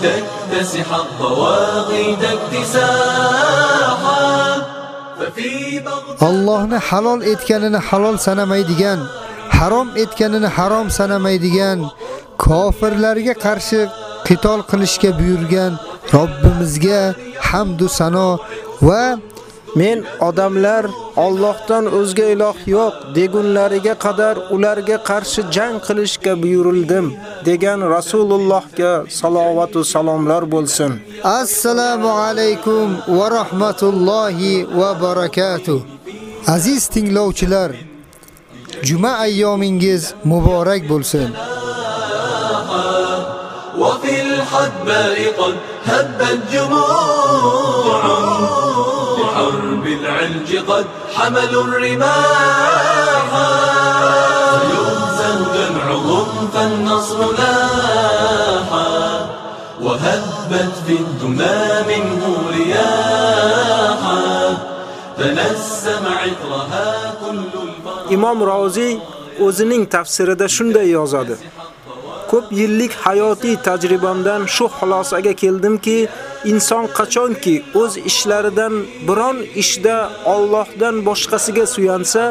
لتكتسح الضواغد اكتساحا ففي بغداد Allohni halol etganini halol sanamaydigan, harom etganini harom sanamaydigan, kofirlarga qarshi qitol qilishga buyurgan Robbimizga hamd va sano va Men odamlar Allohdan o'zga iloh yo'q degunlariga qadar ularga qarshi jang qilishga buyurildim degan Rasulullohga salovat va salomlar bo'lsin. Assalomu alaykum va rahmatullohi va barakatuh. Aziz tinglovchilar, juma ayyomingiz muborak bo'lsin. وفي الحدباء قد هبت جموع لحرب العلج قد حملوا الرماح يهزم جمعهم فالنصر لاحا وهبت في الدنا منه رياحا تنسم عطرها كل البرى Imom Rozi o'zining tafsirida shunday yozadi. Ko'p yillik hayotiy tajribamdan shu xulosaga keldimki, inson qachonki o'z ishlaridan biron ishda Allohdan boshqasiga suyansa,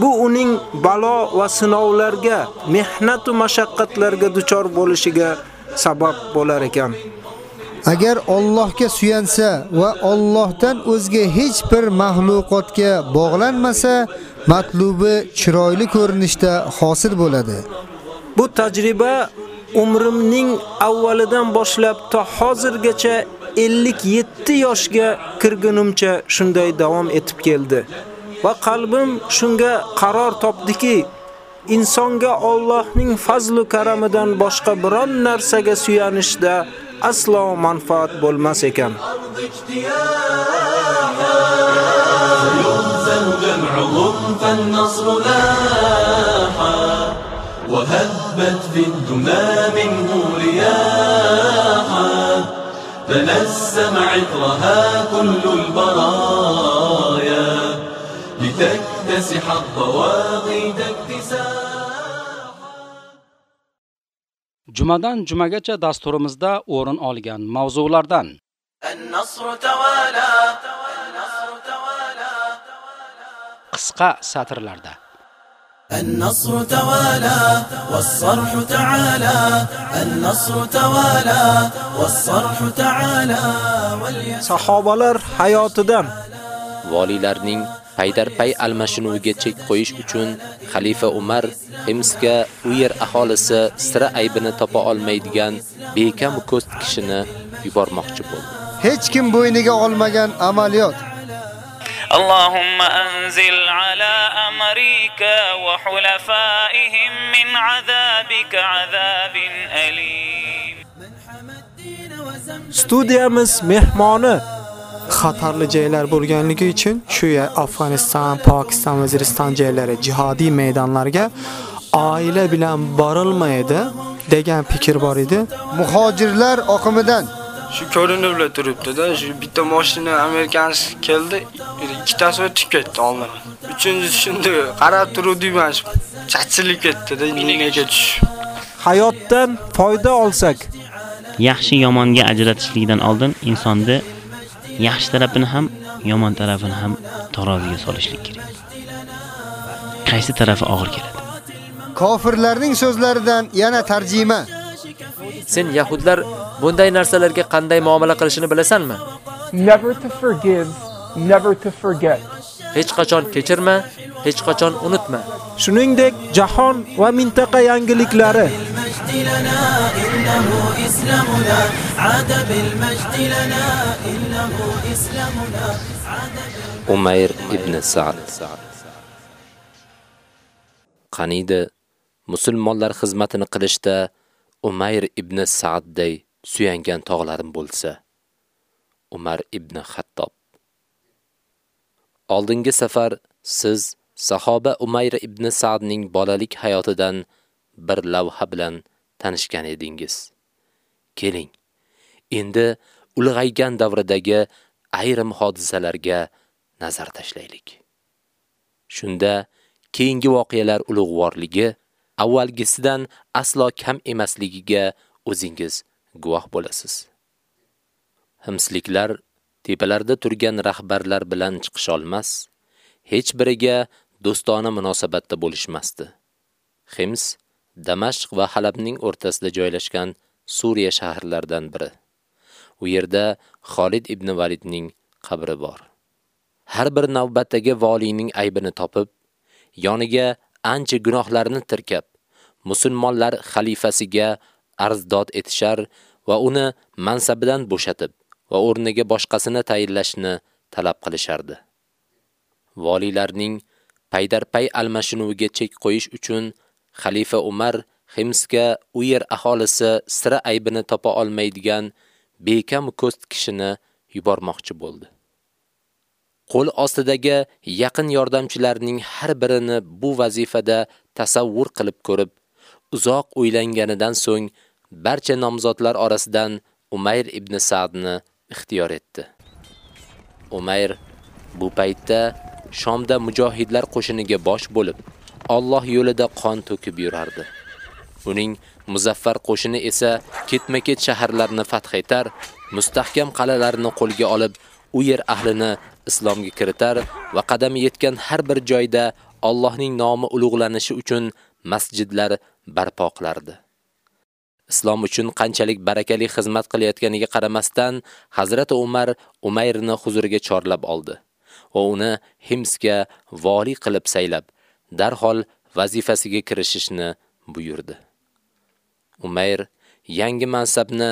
bu uning balo va sinovlarga, mehnat va mashaqqatlarga duchor bo'lishiga sabab bo'lar ekan. Agar Allohga suyansa va Allohdan o'zga hech bir mahluqotga bog'lanmasa, matlubi chiroyli ko'rinishda hosil bo'ladi. Bu tajriba umrimning avvalidan boshlab to hozirgacha 57 yoshga kirgunimcha shunday davom etib keldi. Va qalbim shunga qaror topdiki, insonga Allohning fazl va karamidan boshqa biron narsaga suyanishda aslo manfaat bo'lmas ekan. يهزم جمعهم فالنصر لاحا وهبت في الدمى منه رياحا تنسم عطرها كل البرايا لتكتسح الطواغيت اكتساحا Jumadan jumagacha dasturimizda o'rin olgan mavzulardan النصر توالى النصر توالى qisqa satrlarda النصر توالى والصرح تعالى النصر توالى والصرح تعالى واليسر Sahobalar hayotidan Valilarning paydarpay almashinuviga chek qo'yish uchun xalifa Umar Himsga u yer aholisi sira aybini topa olmaydigan bekam ko'st kishini yubormoqchi bo'ldi. Hech kim bo'yniga olmagan amaliyot. اللهم أنزل على أمريكا وحلفائهم من عذابك عذاب أليم studiyamiz mehmoni xatarli joylar bo'lganligi uchun shu yer Afg'oniston, Pokiston, Vaziriston joylari jihodiy maydonlarga oila bilan borilmaydi degan fikr bor edi. Muhojirlar oqimidan Shu ko'rinib turibdi-da, shu bitta mashina amerikanskiy keldi, ikkitasi o'tib ketdi oldin. Uchinchisi shunday qarab turuvdik-man, chachilib ketdi-da, nega tush. hayotdan foyda olsak, yaxshi yomonga ajratishlikdan oldin insonni yaxshi tarafini ham yomon tarafini ham taroziga solishlik kerak. Qaysi tarafi og'ir keladi? kofirlarning so'zlaridan yana tarjima. Sen yahudlar bunday narsalarga qanday muomala qilishini bilasanmi? Never to forgive, never to forget. Hech qachon kechirma, hech qachon unutma. Shuningdek, jahon va mintaqa yangiliklari Umayr ibn Sa'd Qanida musulmonlar xizmatini qilishda Umayr ibn Sa'dday suyangan tog'larim bo'lsa. Umar ibn Xattob. Oldingi safar siz sahoba Umayr ibn Sa'dning bolalik hayotidan bir lavha bilan tanishgan edingiz. Keling, endi ulg'aygan davridagi ayrim hodisalarga nazar tashlaylik. Shunda keyingi voqealar ulug'vorligi avvalgisidan aslo kam emasligiga o'zingiz guvoh bo'lasiz. Himsliklar tepalarda turgan rahbarlar bilan chiqisholmas, hech biriga do'stona munosabatda bo'lishmasdi. Hims Damashq va Halabning o'rtasida joylashgan Suriya shaharlaridan biri. U yerda Xolid ibn Validning qabri bor. Har bir navbatdagi valining aybini topib, yoniga ancha gunohlarni tirkab, musulmonlar xalifasiga arzdod etishar va uni mansabidan bo'shatib va o'rniga boshqasini tayinlashni talab qilishardi. Valilarning paydarpay almashinuviga chek qo'yish uchun xalifa Umar Himsga u yer aholisi sira aybini topa olmaydigan bekam ko'st kishini yubormoqchi bo'ldi. Qo'l ostidagi yaqin yordamchilarning har birini bu vazifada tasavvur qilib ko'rib, uzoq o'ylanganidan so'ng barcha nomzodlar orasidan Umayr ibn Sa'dni ixtiyor etdi. Umayr bu paytda Shomda mujohidlar qo'shiniga bosh bo'lib, Alloh yo'lida qon to'kib yurardi. Uning muzaffar qo'shini esa ketma-ket shaharlarni fath etar, mustahkam qal'alarni qo'lga olib, u yer ahlini islomga kiritar va qadami yetgan har bir joyda Allohning nomi ulug'lanishi uchun masjidlar barpo qilardi. Islom uchun qanchalik barakali xizmat qilayotganiga qaramasdan, Hazrat Umar Umayrni huzuriga chorlab oldi va uni Himsga vali qilib saylab, darhol vazifasiga kirishishni buyurdi. Umayr yangi mansabni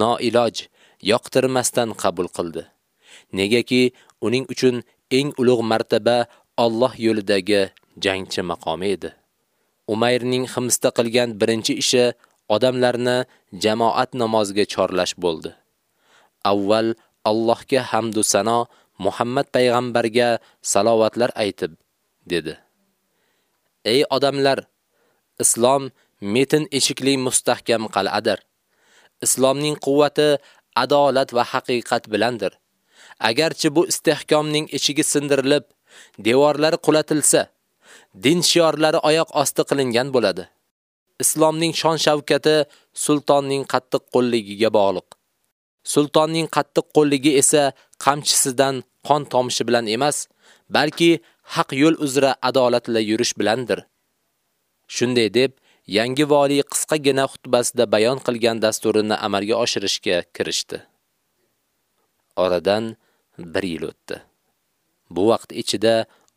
noiloj, yoqtirmasdan qabul qildi. Negaki, uning uchun eng ulug' martaba Alloh yo'lidagi jangchi maqomi edi. Umayrning Himsda qilgan birinchi ishi odamlarni jamoat namoziga chorlash bo'ldi. Avval Allohga hamd va sano, Muhammad payg'ambarga salovatlar aytib dedi. Ey odamlar, islom metin eshikli mustahkam qal'adir. Islomning quvvati adolat va haqiqat bilandir. Agarchi bu istehkomning eshigi sindirilib, devorlari qulatilsa, din shiorlari oyoq osti qilingan bo'ladi. Islomning shon shavkati sultonning qattiq qo'lligiga bog'liq. Sultonning qattiq qo'lligi esa qamchisidan qon tomishi bilan emas, balki haq yo'l uzra adolatla bilan yurish bilandir. Shunday deb, yangi vali qisqagina xutbasida bayon qilgan dasturini amalga oshirishga kirishdi. Oradan 1 yil o'tdi. Bu vaqt ichida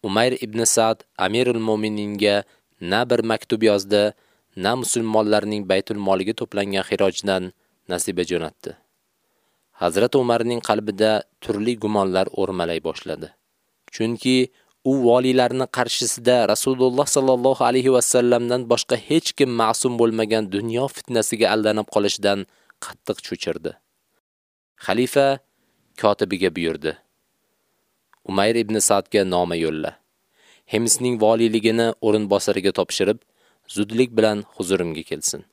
Umayr ibn Sa'd Amirul Mu'mininga na bir maktub yozdi, na musulmonlarning baytul moliga to'plangan xirojdan nasiba jo'natdi. Hazrat Umarning qalbida turli gumonlar o'rmalay boshladi. Chunki u valilarni qarshisida Rasululloh sallallohu alayhi va sallamdan boshqa hech kim ma'sum bo'lmagan dunyo fitnasiga aldanib qolishidan qattiq cho'chirdi. Xalifa kotibiga buyurdi. Umayr ibn Sa'dga noma yo'lla. Hemsning valiligini o'rinbosariga topshirib, zudlik bilan huzurimga kelsin.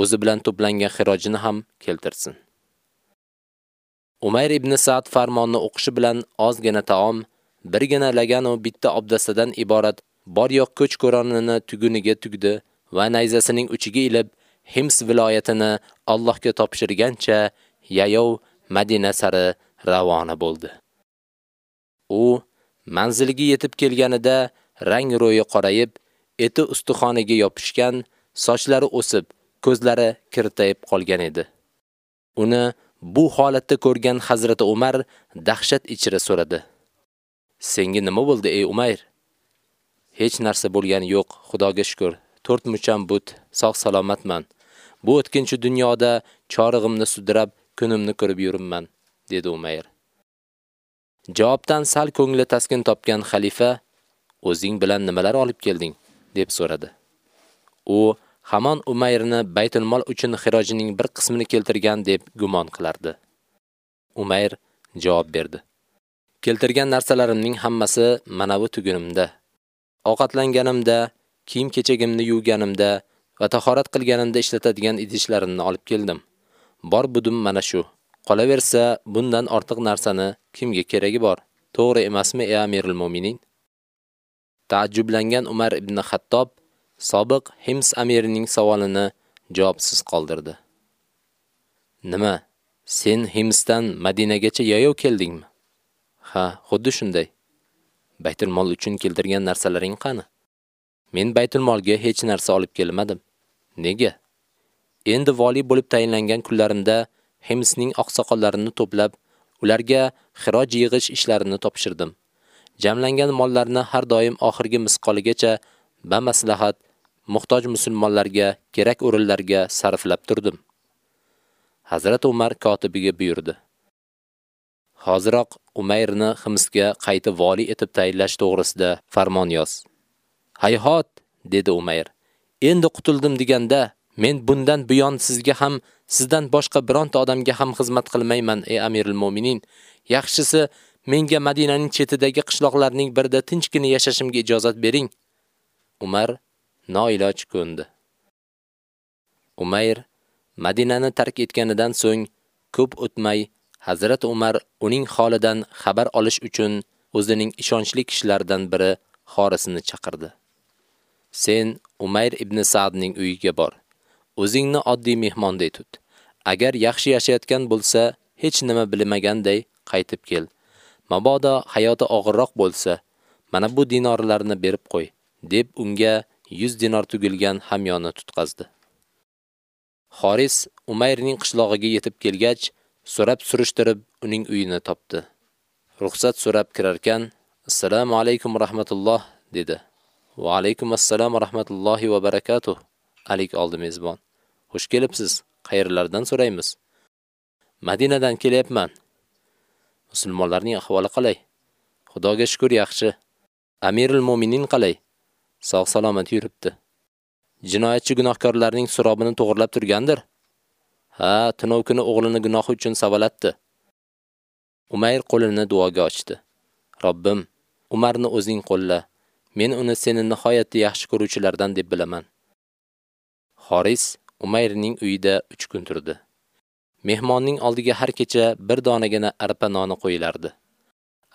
O'zi bilan to'plangan xirojini ham keltirsin. Umayr ibn Sa'd farmonni o'qishi bilan ozgina taom, birgina lagan va bitta obdasadan iborat bor yo'q ko'ch ko'ronini tuguniga tugdi va nayzasining uchiga ilib Hims viloyatini Allohga topshirgancha yayov Madina sari ravona bo'ldi. U manziliga yetib kelganida rang ro'yi qorayib, eti ustixoniga yopishgan, sochlari o'sib, ko'zlari kirtayib qolgan edi. Uni bu holatda ko'rgan Hazrat Umar dahshat ichra so'radi. Senga nima bo'ldi ey Umayr? Hech narsa bo'lgani yo'q, Xudoga shukr. To'rt mucham but, sog' salomatman. Bu o'tkinchi dunyoda chorig'imni sudrab, kunimni ko'rib yuribman, dedi Umayr. Javobdan sal ko'ngli taskin topgan xalifa, "O'zing bilan nimalar olib kelding?" deb so'radi. U hamon Umayrni Baytul Mol uchun xirojining bir qismini keltirgan deb gumon qilardi. Umayr javob berdi. Keltirgan narsalarimning hammasi mana bu tugunimda. Ovqatlanganimda, kiyim kechagimni yuvganimda va tahorat qilganimda ishlatadigan idishlarimni olib keldim. Bor budim mana shu. Qolaversa, bundan ortiq narsani kimga keragi bor? To'g'ri emasmi, ey Amirul Mu'minin? Taajjublangan Umar ibn Xattob sobiq Hims amirining savolini javobsiz qoldirdi. Nima? Sen Himsdan Madinagacha yayov keldingmi? Ha, xuddi shunday. Baytul mol uchun keltirgan narsalaring qani? Men Baytul molga hech narsa olib kelmadim. Nega? Endi vali bo'lib tayinlangan kunlarimda Hemsning oqsoqollarini to'plab, ularga xiroj yig'ish ishlarini topshirdim. Jamlangan mollarni har doim oxirgi misqoligacha ba maslahat muhtoj musulmonlarga kerak o'rinlarga sarflab turdim. Hazrat Umar kotibiga buyurdi. Hoziroq Umayrni Himsga qayta vali etib tayinlash to'g'risida farmon yoz. Hayhot, dedi Umayr. Endi qutuldim deganda, men bundan buyon sizga ham, sizdan boshqa bironta odamga ham xizmat qilmayman, ey Amirul Mu'minin. Yaxshisi, menga Madinaning chetidagi qishloqlarning birida tinchgina yashashimga ijozat bering. Umar noiloj ko'ndi. Umayr Madinani tark etganidan so'ng ko'p o'tmay Hazrat Umar uning holidan xabar olish uchun o'zining ishonchli kishilaridan biri xorisini chaqirdi. Sen Umayr ibn Sa'dning uyiga bor. O'zingni oddiy mehmonday tut. Agar yaxshi yashayotgan bo'lsa, hech nima bilmaganday qaytib kel. Mabodo hayoti og'irroq bo'lsa, mana bu dinorlarni berib qo'y, deb unga 100 dinor tugilgan hamyonni tutqazdi. Xoris Umayrning qishlog'iga yetib kelgach, so'rab surishtirib uning uyini topdi. Ruxsat so'rab kirarkan, "Assalomu alaykum rahmatulloh" dedi. "Va alaykum assalom rahmatullohi va barakatuh." Alik oldi mezbon. "Xush kelibsiz. Qayerlardan so'raymiz?" "Madinadan kelyapman." Musulmonlarning ahvoli qalay? Xudoga shukr yaxshi. Amirul Mu'minin qalay? Sog' salomat yuribdi. Jinoyatchi gunohkorlarning surobini to'g'irlab turgandir. Ha, tunov kuni o'g'lini gunohi uchun savalatdi. Umayr qo'lini duoga ochdi. Robbim, Umarni o'zing qo'lla. Men uni seni nihoyatda yaxshi ko'ruvchilardan deb bilaman. Xoris Umayrning uyida 3 kun turdi. Mehmonning oldiga har kecha bir donagina arpa noni qo'yilardi.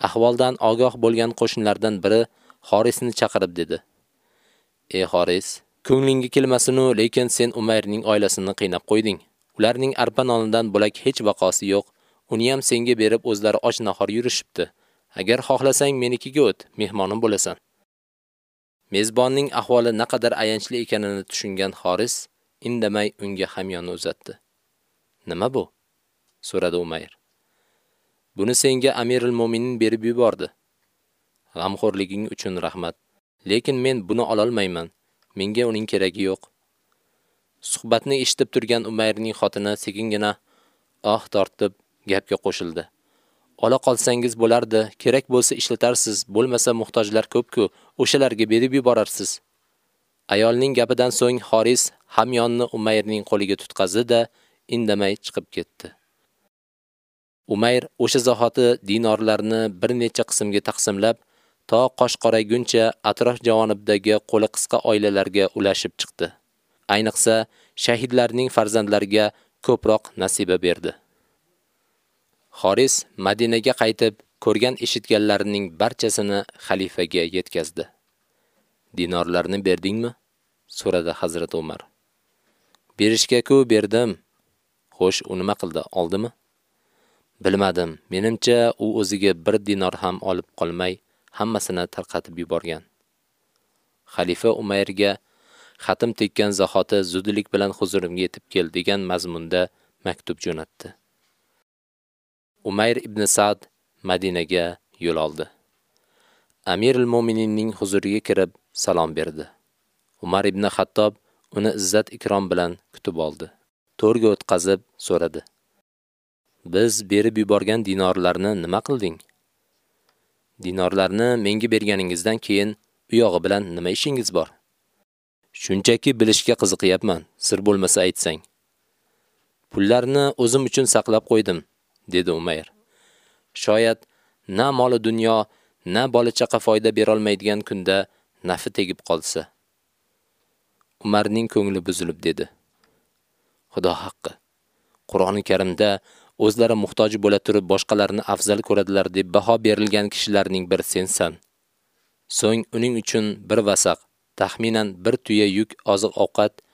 Ahvoldan ogoh bo'lgan qo'shnilardan biri Xorisni chaqirib dedi: "Ey Xoris, ko'nglingga kelmasin-u, lekin sen Umayrning oilasini qiynab qo'yding. Ularning arpa nonidan bo'lak hech vaqosi yo'q. Uni ham senga berib o'zlari och nahor yurishibdi. Agar xohlasang menikiga o't, mehmonim bo'lasan." Mezbonning ahvoli naqadar ayanchli ekanini tushungan Xoris indamay unga hamyonni uzatdi. "Nima bu?" so'radi Umayr. "Buni senga Amirul Mo'minin berib yubordi. G'amxo'rliging uchun rahmat. Lekin men buni ola olmayman. Menga uning keragi yo'q." Suhbatni eshitib turgan Umayrning xotini sekingina oh ah tortib gapga qo'shildi. Ola qolsangiz bo'lardi, kerak bo'lsa ishlatarsiz, bo'lmasa muhtojlar ko'p-ku, o'shalarga berib yuborarsiz. Ayolning gapidan so'ng Xoris hamyonni Umayrning qo'liga tutqazdi-da, indamay chiqib ketdi. Umayr o'sha zahoti dinorlarni bir necha qismga taqsimlab, to qosh qorayguncha atrof javonibdagi qo'li qisqa oilalarga ulashib chiqdi. Ayniqsa, shahidlarning farzandlariga ko'proq nasiba berdi. Xoris Madinaga qaytib, ko'rgan eshitganlarining barchasini xalifaga yetkazdi. Dinorlarni berdingmi? so'radi Hazrat Umar. Berishga-ku berdim. Xo'sh, u nima qildi? Oldimi? Bilmadim. Menimcha, u o'ziga bir dinor ham olib qolmay, hammasini tarqatib yuborgan. Xalifa Umayrga xatim tekkan zahoti zudlik bilan huzurimga yetib kel degan mazmunda maktub jo'natdi. Umayr ibn Sa'd Madinaga yo'l oldi. Amirul Mo'mininning huzuriga kirib salom berdi. Umar ibn Xattob uni izzat ikrom bilan kutib oldi. To'rga o'tkazib so'radi: "Biz berib yuborgan dinorlarni nima qilding?" Dinorlarni menga berganingizdan keyin u yog'i bilan nima ishingiz bor? Shunchaki bilishga qiziqyapman, sir bo'lmasa aytsang. Pullarni o'zim uchun saqlab qo'ydim, dedi Umayr. Shoyat na moli dunyo, na bola chaqa foyda bera olmaydigan kunda nafi tegib qolsa. Umarning ko'ngli buzilib dedi. Xudo haqqi. Qur'oni Karimda o'zlari muhtoj bo'la turib boshqalarni afzal ko'radilar deb baho berilgan kishilarning bir sensan. So'ng uning uchun bir vasaq, taxminan bir tuya yuk oziq-ovqat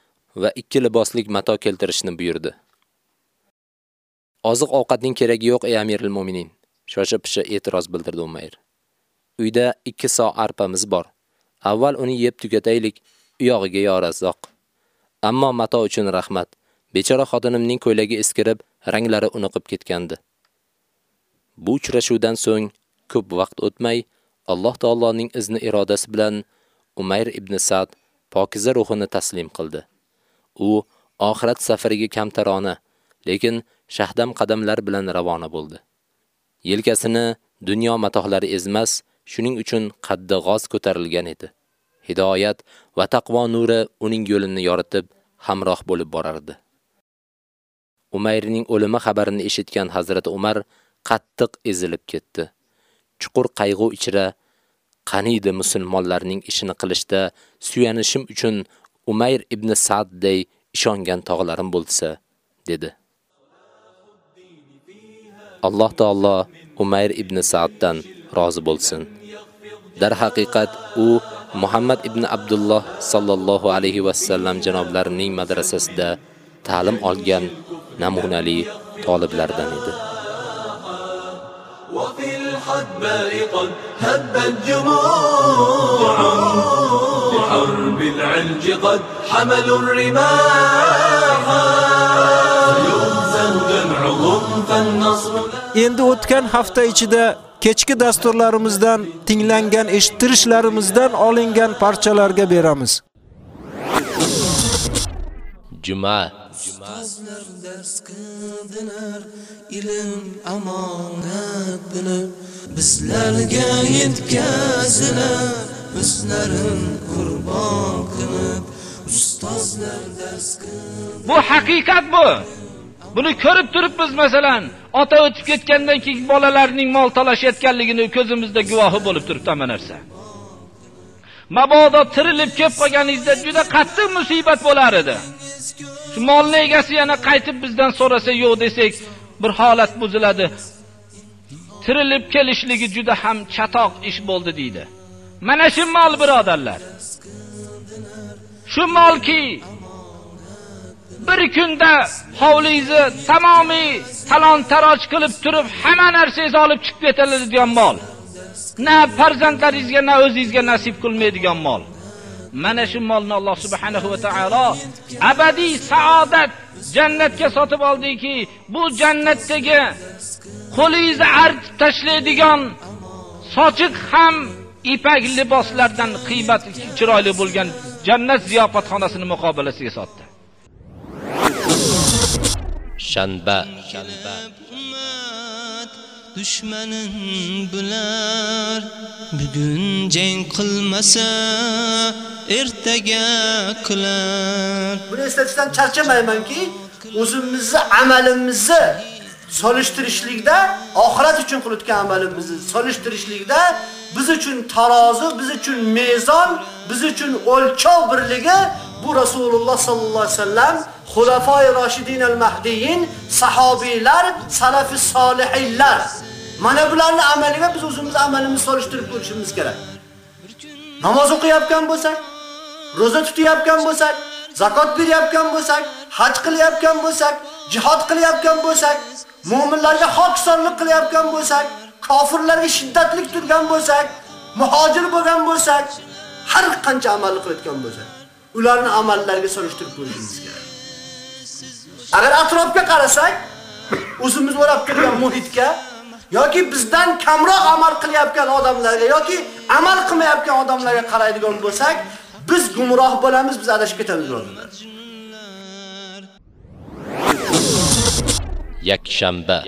va ikki liboslik mato keltirishni buyurdi. Oziq-ovqatning keragi yo'q ey Amirul Mo'minin, shosha-pisha e'tiroz bildirdi Umayr. Uyda 2 so arpamiz bor. Avval uni yeb tugataylik, uyog'iga yog'iga yo razzoq. Ammo mato uchun rahmat. Bechora xotinimning ko'ylagi eskirib, ranglari uniqib ketgandi. Bu uchrashuvdan so'ng ko'p vaqt o'tmay, Alloh taoloning izni irodasi bilan Umayr ibn Sa'd pokiza ruhini taslim qildi. U oxirat safariga kamtarona, lekin shahdam qadamlar bilan ravona bo'ldi. Yelkasini dunyo matohlari ezmas, shuning uchun qaddi g'oz ko'tarilgan edi. Hidoyat va taqvo nuri uning yo'lini yoritib, hamroh bo'lib borardi. Umayrning o'limi xabarini eshitgan Hazrat Umar qattiq ezilib ketdi. Chuqur qayg'u ichra qaniydi musulmonlarning ishini qilishda suyanishim uchun Umayr ibn Sa'dday ishongan tog'larim bo'lsa, dedi. Alloh taolo Umayr ibn Sa'ddan rozi bo'lsin. Dar haqiqat u Muhammad ibn Abdulloh sallallohu alayhi va sallam janoblarining madrasasida ta'lim olgan namunali toliblardan edi. وفي الحدباء قد هبت جموع بحرب العلج قد حملوا الرماح endi o'tgan hafta ichida kechki dasturlarimizdan tinglangan eshittirishlarimizdan olingan parchalarga beramiz. Juma Ustozlar dars qildilar, ilm amonat bilib, bizlarga yetkazilar, o'zlarin qurbon qilib, ustozlar dars qildilar. Bu haqiqat bu. Buni ko'rib turibmiz masalan, ota o'tib ketgandan keyin bolalarning mol talashayotganligini ko'zimizda guvohi bo'lib turibdi hamma narsa. Mabodo tirilib kelib qolganingizda juda qattiq musibat bo'lar edi. Shu molning egasi yana qaytib bizdan so'rasa yo'q desak, bir holat buziladi. Tirilib kelishligi juda ham chatoq ish bo'ldi deydi. Mana shu mol birodarlar. Shu molki bir kunda hovlingizni tamomiy talon-taroj qilib turib, hamma narsangizni olib chiqib ketaveradigan mol. Na farzandlaringizga, na o'zingizga nasib qilmaydigan mol. Mana shu molni Alloh subhanahu va taolo abadiy saodat jannatga sotib oldiki, bu jannatdagi qo'lingizni artib tashlaydigan sochiq ham ipak liboslardan qiymatli chiroyli bo'lgan jannat ziyofatxonasini muqobilasiga sotdi. Shanba. Dushmanin bular. Bugun jang qilmasa ertaga qilar. Buni eslatishdan charchamaymanki, o'zimizni amalimizni solishtirishlikda, oxirat uchun qilayotgan amalimizni solishtirishlikda biz uchun tarozi, biz uchun mezon, biz uchun o'lchov birligi bu Rasululloh sallallohu alayhi vasallam xulafoi roshidin al-mahdiyin, sahobiylar, salafi solihinlar. Mana bularni amaliga biz o'zimiz amalimizni solishtirib ko'rishimiz kerak. Namoz o'qiyotgan bo'lsak, roza tutayotgan bo'lsak, zakot berayotgan bo'lsak, haj qilayotgan bo'lsak, jihad qilayotgan bo'lsak, mu'minlarga hokisonlik qilayotgan bo'lsak, kofirlarga shiddatlik turgan bo'lsak, muhojir bo'lgan bo'lsak, har qancha amal qilayotgan bo'lsak, ularni amallariga solishtirib ko'rishimiz kerak. Agar atrofga qarasak, o'zimiz o'rab turgan muhitga yoki bizdan kamroq amal qilayotgan odamlarga yoki amal qilmayotgan odamlarga qaraydigan bo'lsak, biz gumroh bo'lamiz, biz adashib ketamiz birodarlar. Yakshanba.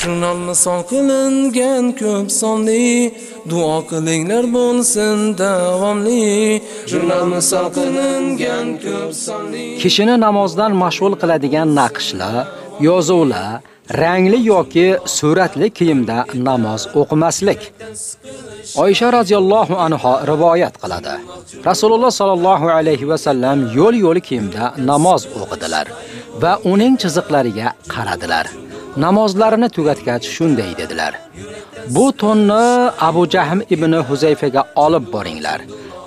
Jurnal misol qilingan ko'p sonli. Duo qilinglar bo'lsin davomli. Jurnal misol qilingan ko'p sonli. Kishini namozdan mashg'ul qiladigan naqshlar, yozuvlar, rangli yoki suratli kiyimda namoz o'qimaslik. Oysha radhiyallohu anha rivoyat qiladi. Rasululloh sallallohu alayhi va sallam yo'l-yo'li kiyimda namoz o'qidilar va uning chiziqlariga qaradilar. Namozlarini tugatgach shunday dedilar: Bu tonni Abu Jahm ibn Huzayfaga olib boringlar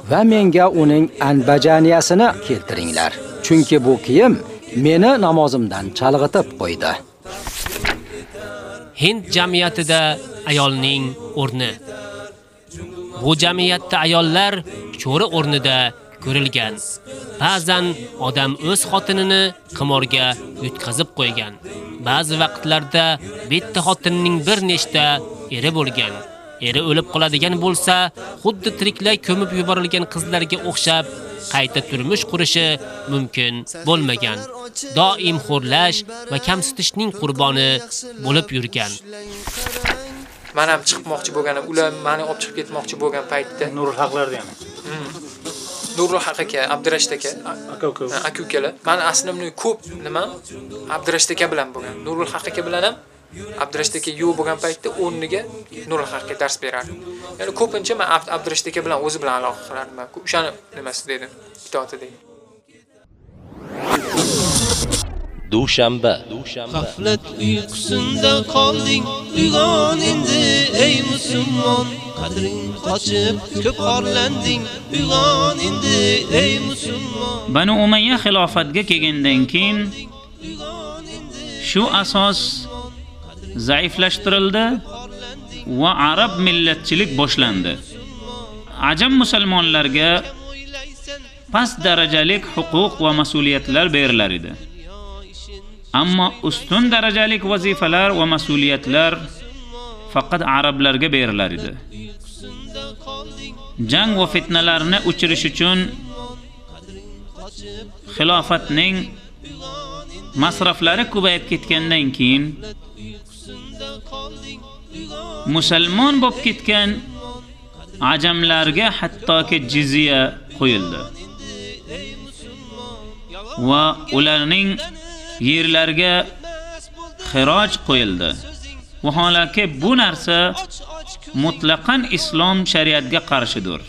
va menga uning anbajaniyasini keltiringlar. Chunki bu kiyim meni namozimdan chalg'itib qo'ydi. Hind jamiyatida ayolning o'rni. Bu jamiyatda ayollar cho'ri o'rnida ko'rilgan. Ba'zan odam o'z xotinini qimorga yutkazib qo'ygan. Ba'zi vaqtlarda bitta xotinning bir nechta eri bo'lgan. Eri o'lib qoladigan bo'lsa, xuddi tiriklay ko'mib yuborilgan qizlarga o'xshab qayta turmush qurishi mumkin bo'lmagan. Doim xo'rlash va kamsitishning qurboni bo'lib yurgan. Men ham chiqmoqchi bo'lganim, ular meni olib chiqib ketmoqchi bo'lgan paytda Nurul haqlarda ham. Nurul haq aka, Abdurashid aka, Aka ukalar. Men aslimni ko'p nima Abdurashid aka bilan bo'lgan. Nurul haq aka bilan ham Abdurashid aka yo'q bo'lgan paytda o'rniga Nurul dars berardim. Ya'ni ko'pincha men Ab- Abdurashid aka bilan o'zi bilan aloqa qilardim. O'shani nimasi dedim, itoati dedim. dushanba G'aflat uyqusinda qolding uyg'on endi ey musulmon qadring qochib ko'p orlanding uyg'on endi ey musulmon Banu Umayya xilofatga kelgandan keyin shu asos zaiflashtirildi va arab millatchilik boshlandi. Ajam musulmonlarga past darajalik huquq va mas'uliyatlar berilar edi. Ammo ustun darajalik vazifalar va mas'uliyatlar faqat arablarga berilar edi. Jang va fitnalarni o'chirish uchun xilofatning masraflari ko'payib ketgandan keyin musulmon bo'lib ketgan ajamlarga hattoki jizya qo'yildi. Va ularning yerlarga xiroj qo'yildi. Vaholanki bu narsa mutlaqan islom shariatiga qarshidir.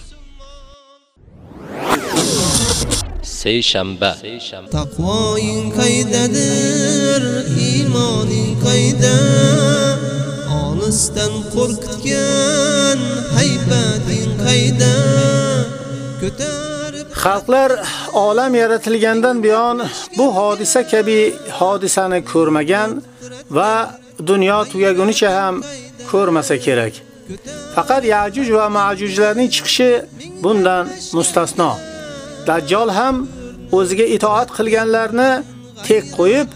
Seyshanba. Taqvoing qaydadir, iymoning qayda? Olisdan qo'rqitgan haybating qayda? Ko'tarib Xalqlar olam yaratilgandan buyon bu hodisa kabi hodisani ko'rmagan va dunyo tugagunicha ham ko'rmasa kerak. Faqat Ya'juj va Ma'jujlarning chiqishi bundan mustasno. Dajjal ham o'ziga itoat qilganlarni tek qo'yib,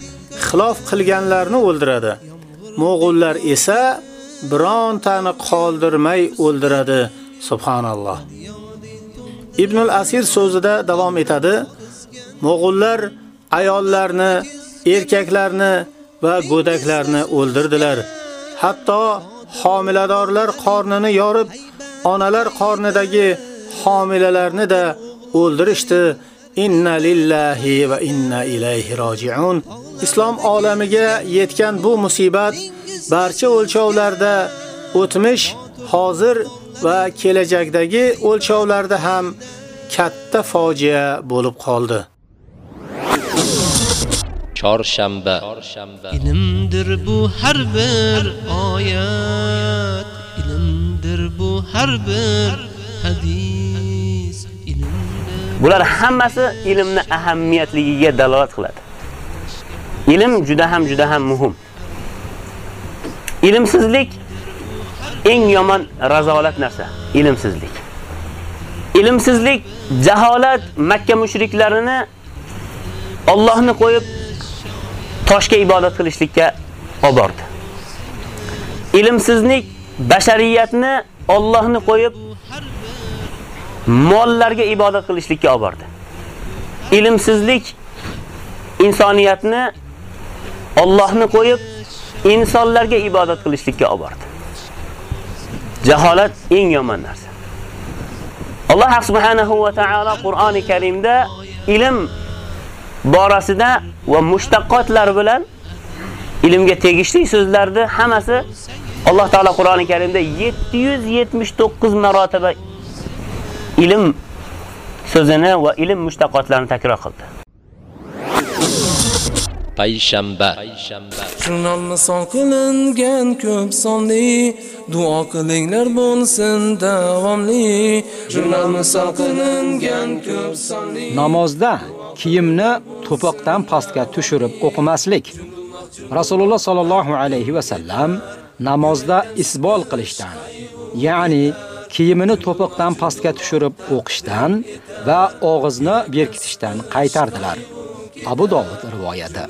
xilof qilganlarni o'ldiradi. Mo'g'ullar esa birontani qoldirmay o'ldiradi. Subhanalloh. Ibn al-Asir so'zida davom etadi. Mo'g'ullar ayollarni, erkaklarni va go'daklarni o'ldirdilar. Hatto homiladorlar qornini yorib, onalar qornidagi homilalarni da o'ldirishdi. Inna lillahi va inna ilayhi roji'un. Islom olamiga yetgan bu musibat barcha o'lchovlarda o'tmish, hozir va kelajakdagi o'lchovlarda ham katta fojia bo'lib qoldi. Chorshanba. Ilmdir bu har bir oyat, ilmdir bu har bir hadis. Bular hammasi ilmni ahamiyatligiga dalolat qiladi. Ilm juda ham juda ham muhim. Ilmsizlik eng yomon razolat narsa, ilmsizlik. Ilmsizlik jaholat Makka mushriklarini Allohni qo'yib toshga ibodat qilishlikka olib bordi. Ilmsizlik bashariyatni Allohni qo'yib mollarga ibodat qilishlikka olib bordi. Ilmsizlik insoniyatni Allohni qo'yib insonlarga ibodat qilishlikka olib bordi. Jaholat eng yomon narsa. Alloh subhanahu va taolo Qur'oni Karimda ilm borasida va mushtaqotlar bilan ilmga tegishli so'zlarni hammasi Alloh taolo Qur'oni Karimda 779 marotaba ilm so'zini va ilm mushtaqotlarini takror qildi. Payshanba. Jurnal misol qilingan ko'p sonli duo qilinglar bo'lsin davomli. Jurnal misol qilingan ko'p sonli Namozda kiyimni to'piqdan pastga tushirib o'qimaslik. Rasululloh sallallohu alayhi va sallam namozda isbol qilishdan, ya'ni kiyimini to'piqdan pastga tushirib o'qishdan va og'izni berkitishdan qaytardilar. Abu Dovud rivoyati.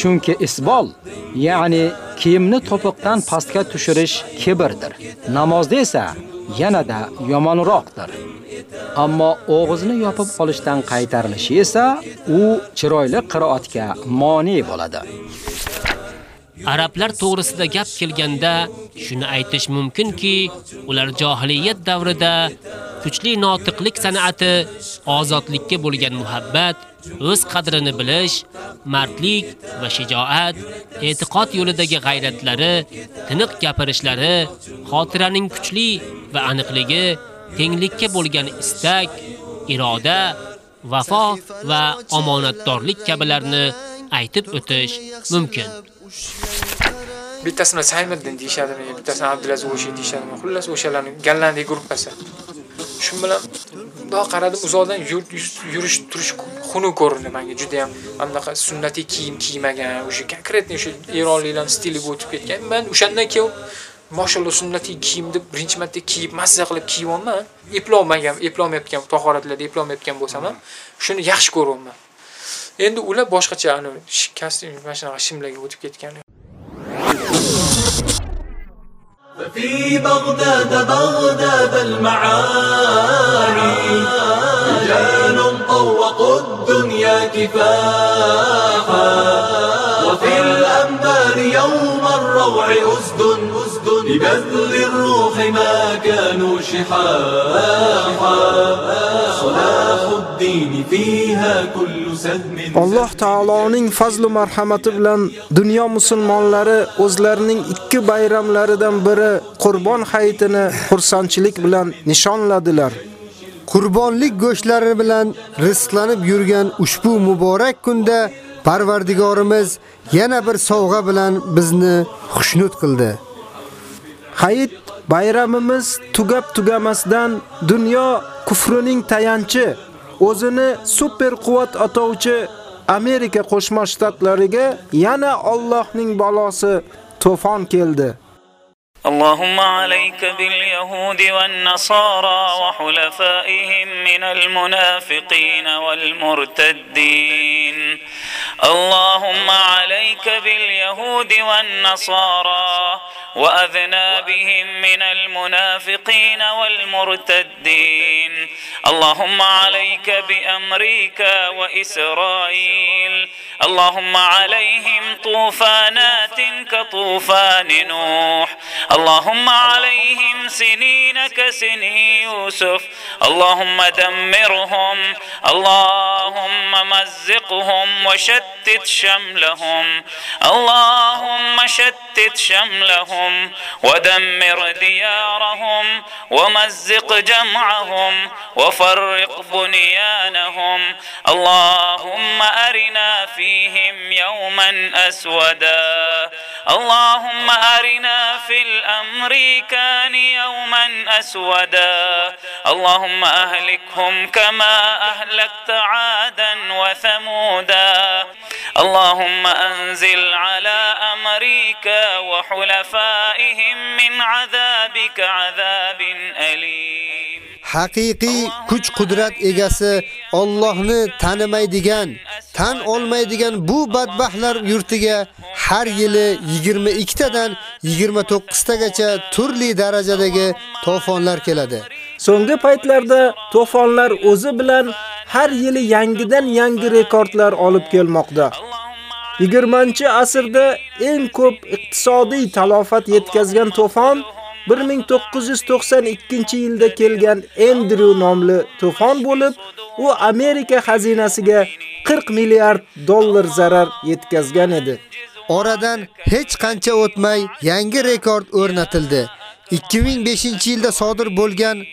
Chunki isbol, ya'ni kiyimni to'piqdan pastga tushirish kibrdir. Namozda esa yanada yomonroqdir. Ammo og'izni yopib olishdan qaytarilishi esa u chiroyli qiroatga moni bo'ladi. Arablar to'g'risida gap kelganda shuni aytish mumkinki, ular jahiliyat davrida kuchli notiqlik san'ati, ozodlikka bo'lgan muhabbat, o'z qadrini bilish, mardlik va shijoat, e'tiqod yo'lidagi g'ayratlari, tiniq gapirishlari, xotiraning kuchli va aniqligi, tenglikka bo'lgan istak, iroda, vafo va omonatdorlik kabilarni aytib o'tish mumkin. Bittasini Saymiddin deyishadimi, bittasini Abdulaziz O'shi deyishadimi. Xullas o'shalarni Gollandiya gruppasi. Shu bilan mundoq qaradim, uzoqdan yurish turish xunuk ko'rindi menga juda ham anaqa sunnatiy kiyim kiymagan, o'sha konkretni o'sha eronliklarni stiliga o'tib ketgan. Men o'shandan keyin Mashallah sunnatiy kiyim deb birinchi marta kiyib, mazza qilib kiyyapman. Eplolmagan, eplolmayotgan, tahoratlarda eplolmayotgan bo'lsam ham, shuni yaxshi ko'ryapman. Endi ular boshqacha ani kostyum mana shunaqa shimlarga o'tib ketgan. ففي بغداد بغداد المعاني رجال طوقوا الدنيا كفاحا وفي الأنبار يوم الروع أسد أسد لبذل الروح ما كانوا شحاحا صلاح الدين فيها كل سهم Alloh taoloning fazl va marhamati bilan dunyo musulmonlari o'zlarining ikki bayramlaridan biri Qurbon hayitini xursandchilik bilan nishonladilar. Qurbonlik go'shtlari bilan rizqlanib yurgan ushbu muborak kunda Parvardigorimiz yana bir sovg'a bilan bizni xushnud qildi. Hayit bayramimiz tugab tugamasdan dunyo kufrining tayanchi o'zini super quvvat atovchi Amerika Qo'shma Shtatlariga yana Allohning balosi to'fon keldi. اللهم عليك باليهود والنصارى وحلفائهم من المنافقين والمرتدين اللهم عليك باليهود والنصارى وأذنابهم من المنافقين والمرتدين. اللهم عليك بأمريكا وإسرائيل. اللهم عليهم طوفانات كطوفان نوح. اللهم عليهم سنين كسني يوسف. اللهم دمرهم. اللهم مزقهم وشتت شملهم. اللهم شتت شملهم. ودمر ديارهم ومزق جمعهم. وفرق بنيانهم. اللهم أرنا فيهم يوما أسودا. اللهم أرنا في الأمريكان يوما أسودا. اللهم أهلكهم كما أهلكت عادا وثمودا. اللهم أنزل على أمريكا وحلفائهم من عذابك عذاب أليم. Haqiqiy kuch qudrat egasi Allohni tanimaydigan, tan olmaydigan bu badbaxtlar yurtiga har yili 22 tadan 29 tagacha turli darajadagi to'fonlar keladi. So'nggi paytlarda to'fonlar o'zi bilan har yili yangidan yangi rekordlar olib kelmoqda. 20-asrda eng ko'p iqtisodiy talofat yetkazgan to'fon 1992-yilda kelgan Andrew nomli to'fon bo'lib, u Amerika xazinasiga 40 milliard dollar zarar yetkazgan edi. Oradan hech qancha o'tmay yangi rekord o'rnatildi. 2005-yilda sodir bo'lgan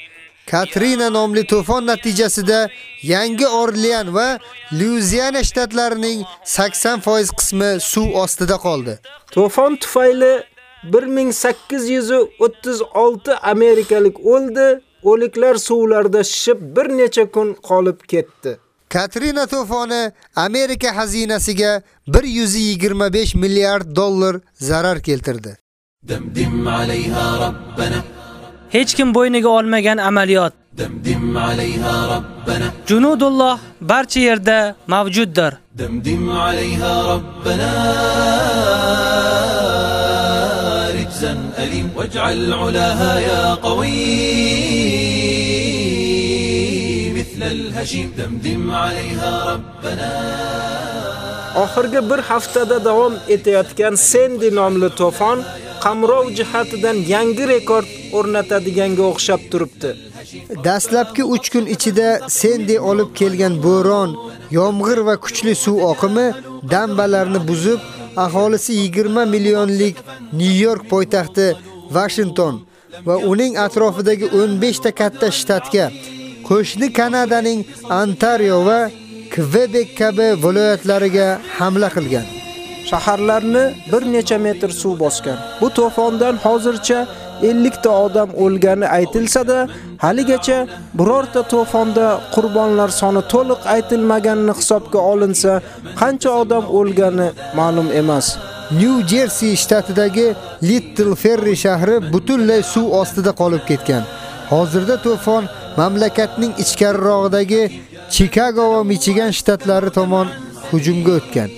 Katrina nomli to'fon natijasida Yangi Orlean va Luiziana shtatlarining 80% qismi suv ostida qoldi. To'fon tufayli 1836 amerikalik o'ldi, o'liklar suvlarda shishib bir necha kun qolib ketdi. Katrina to'foni Amerika xazinasiga 125 milliard dollar zarar keltirdi. Hech kim bo'yniga olmagan amaliyot. Junudulloh barcha yerda mavjuddir. دمدم عليها ربنا رجزا أليم واجعل علاها يا قوي مثل الهشيم دمدم عليها ربنا Oxirgi bir haftada davom etayotgan Sandy nomli to'fon qamrov jihatidan yangi rekord o'rnatadiganga o'xshab turibdi. Dastlabki 3 kun ichida Sandy olib kelgan bo'ron, yomg'ir va kuchli suv oqimi dambalarni buzib, aholisi 20 millionlik Nyu-York poytaxti Washington va uning atrofidagi 15 ta katta shtatga, qo'shni Kanadaning Ontario va Quebec kabi viloyatlariga hamla qilgan. Shaharlarni bir necha metr suv bosgan. Bu to'fondan hozircha 50 ta odam o'lgani aytilsa-da, haligacha birorta to'fonda qurbonlar soni to'liq aytilmaganini hisobga olinsa, qancha odam o'lgani ma'lum emas. New Jersey shtatidagi Little Ferry shahri butunlay suv ostida qolib ketgan. Hozirda to'fon mamlakatning ichkarirog'idagi Chicago va Michigan shtatlari tomon hujumga o'tgan.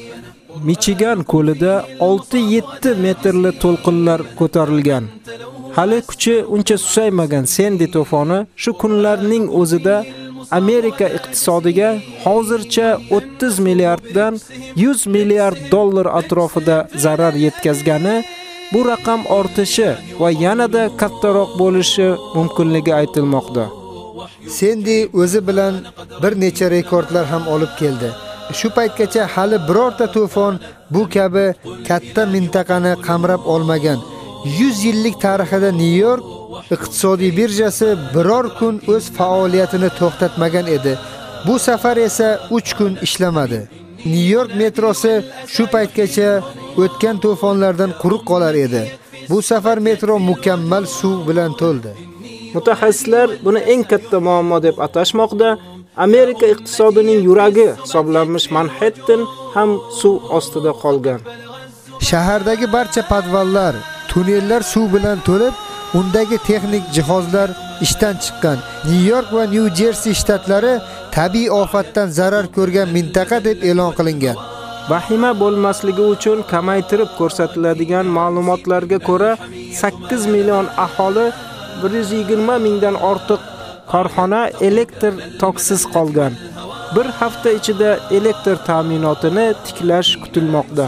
Michigan ko'lida 6-7 metrli to'lqinlar ko'tarilgan. Hali kuchi uncha susaymagan Sandy to'foni shu kunlarning o'zida Amerika iqtisodiga hozircha 30 milliarddan 100 milliard dollar atrofida zarar yetkazgani, bu raqam ortishi va yanada kattaroq bo'lishi mumkinligi aytilmoqda. Sandy o'zi bilan bir necha rekordlar ham olib keldi. Shu paytgacha hali birorta to'fon bu kabi katta mintaqani qamrab olmagan. 100 yillik tarixida New-York iqtisodiy birjasi biror kun o'z faoliyatini to'xtatmagan edi. Bu safar esa 3 kun ishlamadi. New-York metrosi shu paytgacha o'tgan to'fonlardan quruq qolar edi. Bu safar metro mukammal suv bilan to'ldi. Mutaxassislar buni eng katta muammo deb atashmoqda. Amerika iqtisodining yuragi hisoblanmish Manhattan ham suv ostida qolgan. Shahardagi barcha podvallar, tunnellar suv bilan to'lib, undagi texnik jihozlar ishdan chiqqan. nyu-york va nyu-jersi shtatlari tabiiy ofatdan zarar ko'rgan mintaqa deb e'lon qilingan. Vahima bo'lmasligi uchun kamaytirib ko'rsatiladigan ma'lumotlarga ko'ra 8 million aholi 120 mingdan ortiq korxona elektr toksiz qolgan. Bir hafta ichida elektr ta'minotini tiklash kutilmoqda.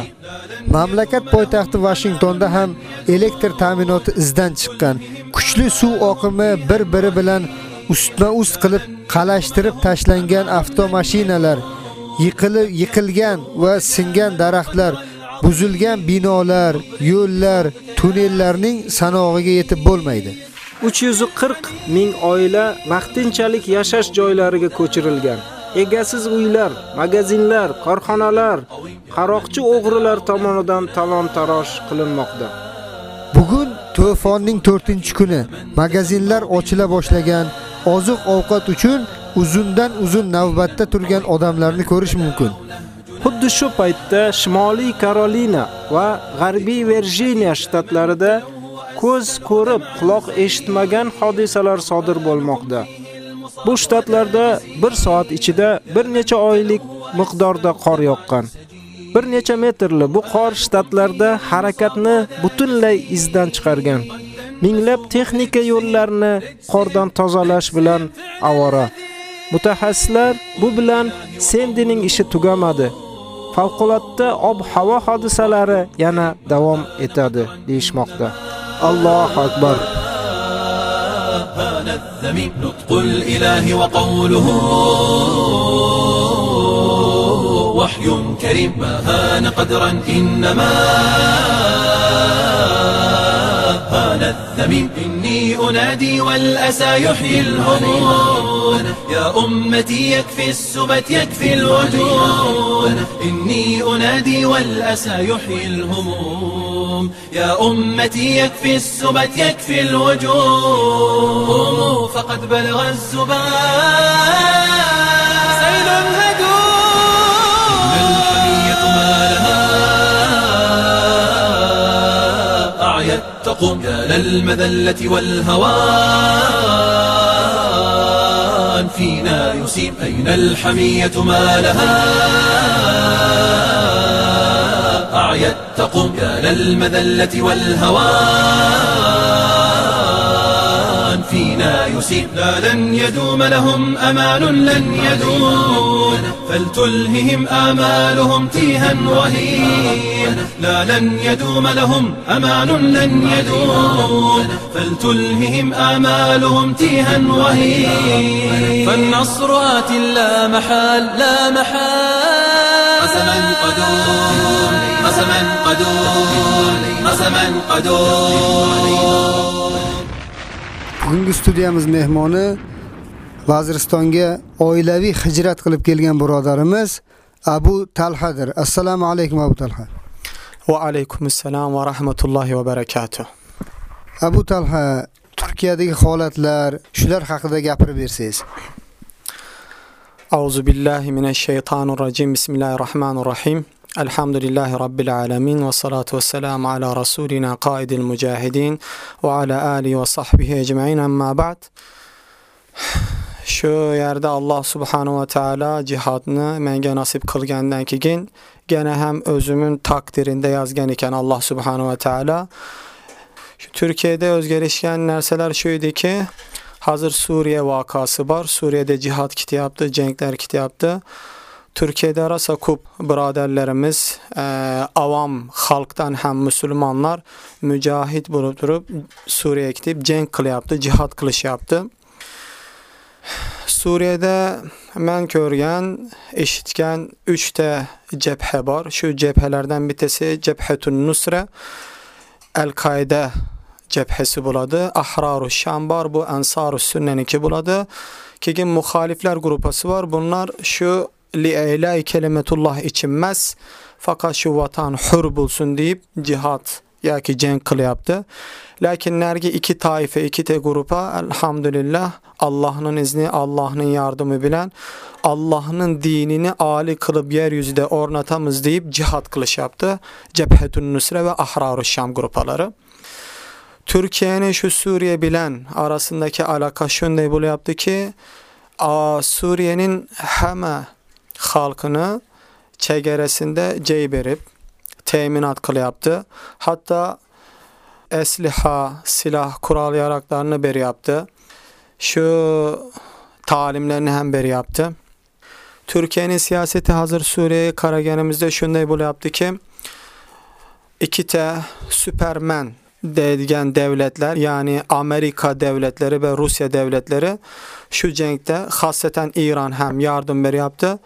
Mamlakat poytaxti Washingtonda ham elektr ta'minoti izdan chiqqan. Kuchli suv oqimi bir-biri bilan ustma-ust qilib qalashtirib tashlangan avtomashinalar, yiqilib yiqilgan va singan daraxtlar, buzilgan binolar, yo'llar, tunnellarning sanog'iga yetib bo'lmaydi. 340 ming oila vaqtinchalik yashash joylariga ko'chirilgan. Egasiz uylar, magazinlar, korxonalar qaroqchi o'g'rilar tomonidan talon-taroj qilinmoqda. Bugun to'fonning 4-kuni. Magazinlar ochila boshlagan. Oziq-ovqat uchun uzundan uzun navbatda turgan odamlarni ko'rish mumkin. Xuddi shu paytda Shimoliy Karolina va G'arbiy Virjiniya shtatlarida ko'z ko'rib, quloq eshitmagan hodisalar sodir bo'lmoqda. Bu shtatlarda 1 soat ichida bir necha oylik miqdorda qor yoqqan. Bir necha metrli bu qor shtatlarda harakatni butunlay izdan chiqargan. Minglab texnika yo'llarini qordan tozalash bilan avora. Mutaxassislar bu bilan Sendining ishi tugamadi. Favqulodda ob-havo hodisalari yana davom etadi deyishmoqda. Allohu akbar. هان الذميم نطق الإله وقوله وحي كريم ما هان قدرا إنما هان الذميم أنادي والأسى يحيي الهموم يا أمتي يكفي السبت يكفي الوجود إني أنادي والأسى يحيي الهموم. يا أمتي يكفي السبت يكفي الوجود فقد بلغ الزبان. تقوم يا للمذلة والهوان. فينا يسيب أين الحمية ما لها. أعيت تقوم يا للمذلة والهوان. فينا يسيب لا لن يدوم لهم أمان لن يدوم. فلتلههم آمالهم تيها وهين. لا لن يدوم لهم أمان لن يدوم. فلتلههم آمالهم تيها وهين. فالنصر آت لا محال لا محال. قسما قدور قسما قدور قسما قدور Bugungi studiyamiz mehmoni Vaziristonga oilaviy hijrat qilib kelgan birodarimiz Abu Talhadir. Assalomu alaykum Abu Talha. Va alaykum assalom va rahmatullohi va barakatuh. Abu Talha, Turkiyadagi holatlar, shular haqida gapirib bersangiz. A'udzu billahi minash shaytonir rojim. Bismillahir rohmanir rohim. Alhamdulillahi rabbil alamin va salatu vassalamu ala rasulina qoidil mujahidin va ala alihi va sahbihi ajma'in amma ba'd. shu yerda Alloh subhanahu va taolo jihodni menga nasib qilgandan keyin gene ham o'zimning taqdirinda yozgan ekan Alloh subhanahu va taolo. Shu Turkiyada o'zgarishgan narsalar shu ediki, hozir Suriya voqeasi bor. Suriyada jihad ketyapti, janglar ketyapti. Turkiyada rosa ko'p birodarlarimiz, e, avam xalqdan ham musulmonlar mujohid bo'lib turib Suriyaga ketib jang qilyapti, jihad qilishyapti. Suriyada men ko'rgan, eshitgan 3 ta jabha bor. Shu jabhalardan bittasi Jabhatun Nusra Al-Qoida jabhasi bo'ladi. Ahrarus Sham bor, bu Ansarus Sunnaniki bo'ladi. Keyin muxoliflar guruhi bor. Bunlar shu li'ilai kalimatulloh için emas, faqat shu vatan hur bo'lsin deb jihad yoki jang qilyapti. Lakin nargi iki toifa, ikkita guruha alhamdulillah Allohning izni, Allohning yordami bilan Allohning dinini ali qilib yer yuzida o'rnatamiz deb jihad qilishyapti. Jabhatun Nusra va Ahrarus Sham guruhlari. Turkiyaning shu Suriya bilan arasındagi aloqa shunday bo'lyaptiki, Suriyaning hamma xalqini chegarasida joy berib teminat qilyapti. Hatto asliha, silah, qurol yaroqlarini beryapti. Shu ta'limlarni ham beryapti. Turkiyaning siyosati hozir Suriyaga qaraganimizda shunday bo'lyaptiki, ikkita superman deydigan davlatlar, ya'ni Amerika davlatlari va Rossiya davlatlari shu jangda xosatan Iran ham yordam beryapti.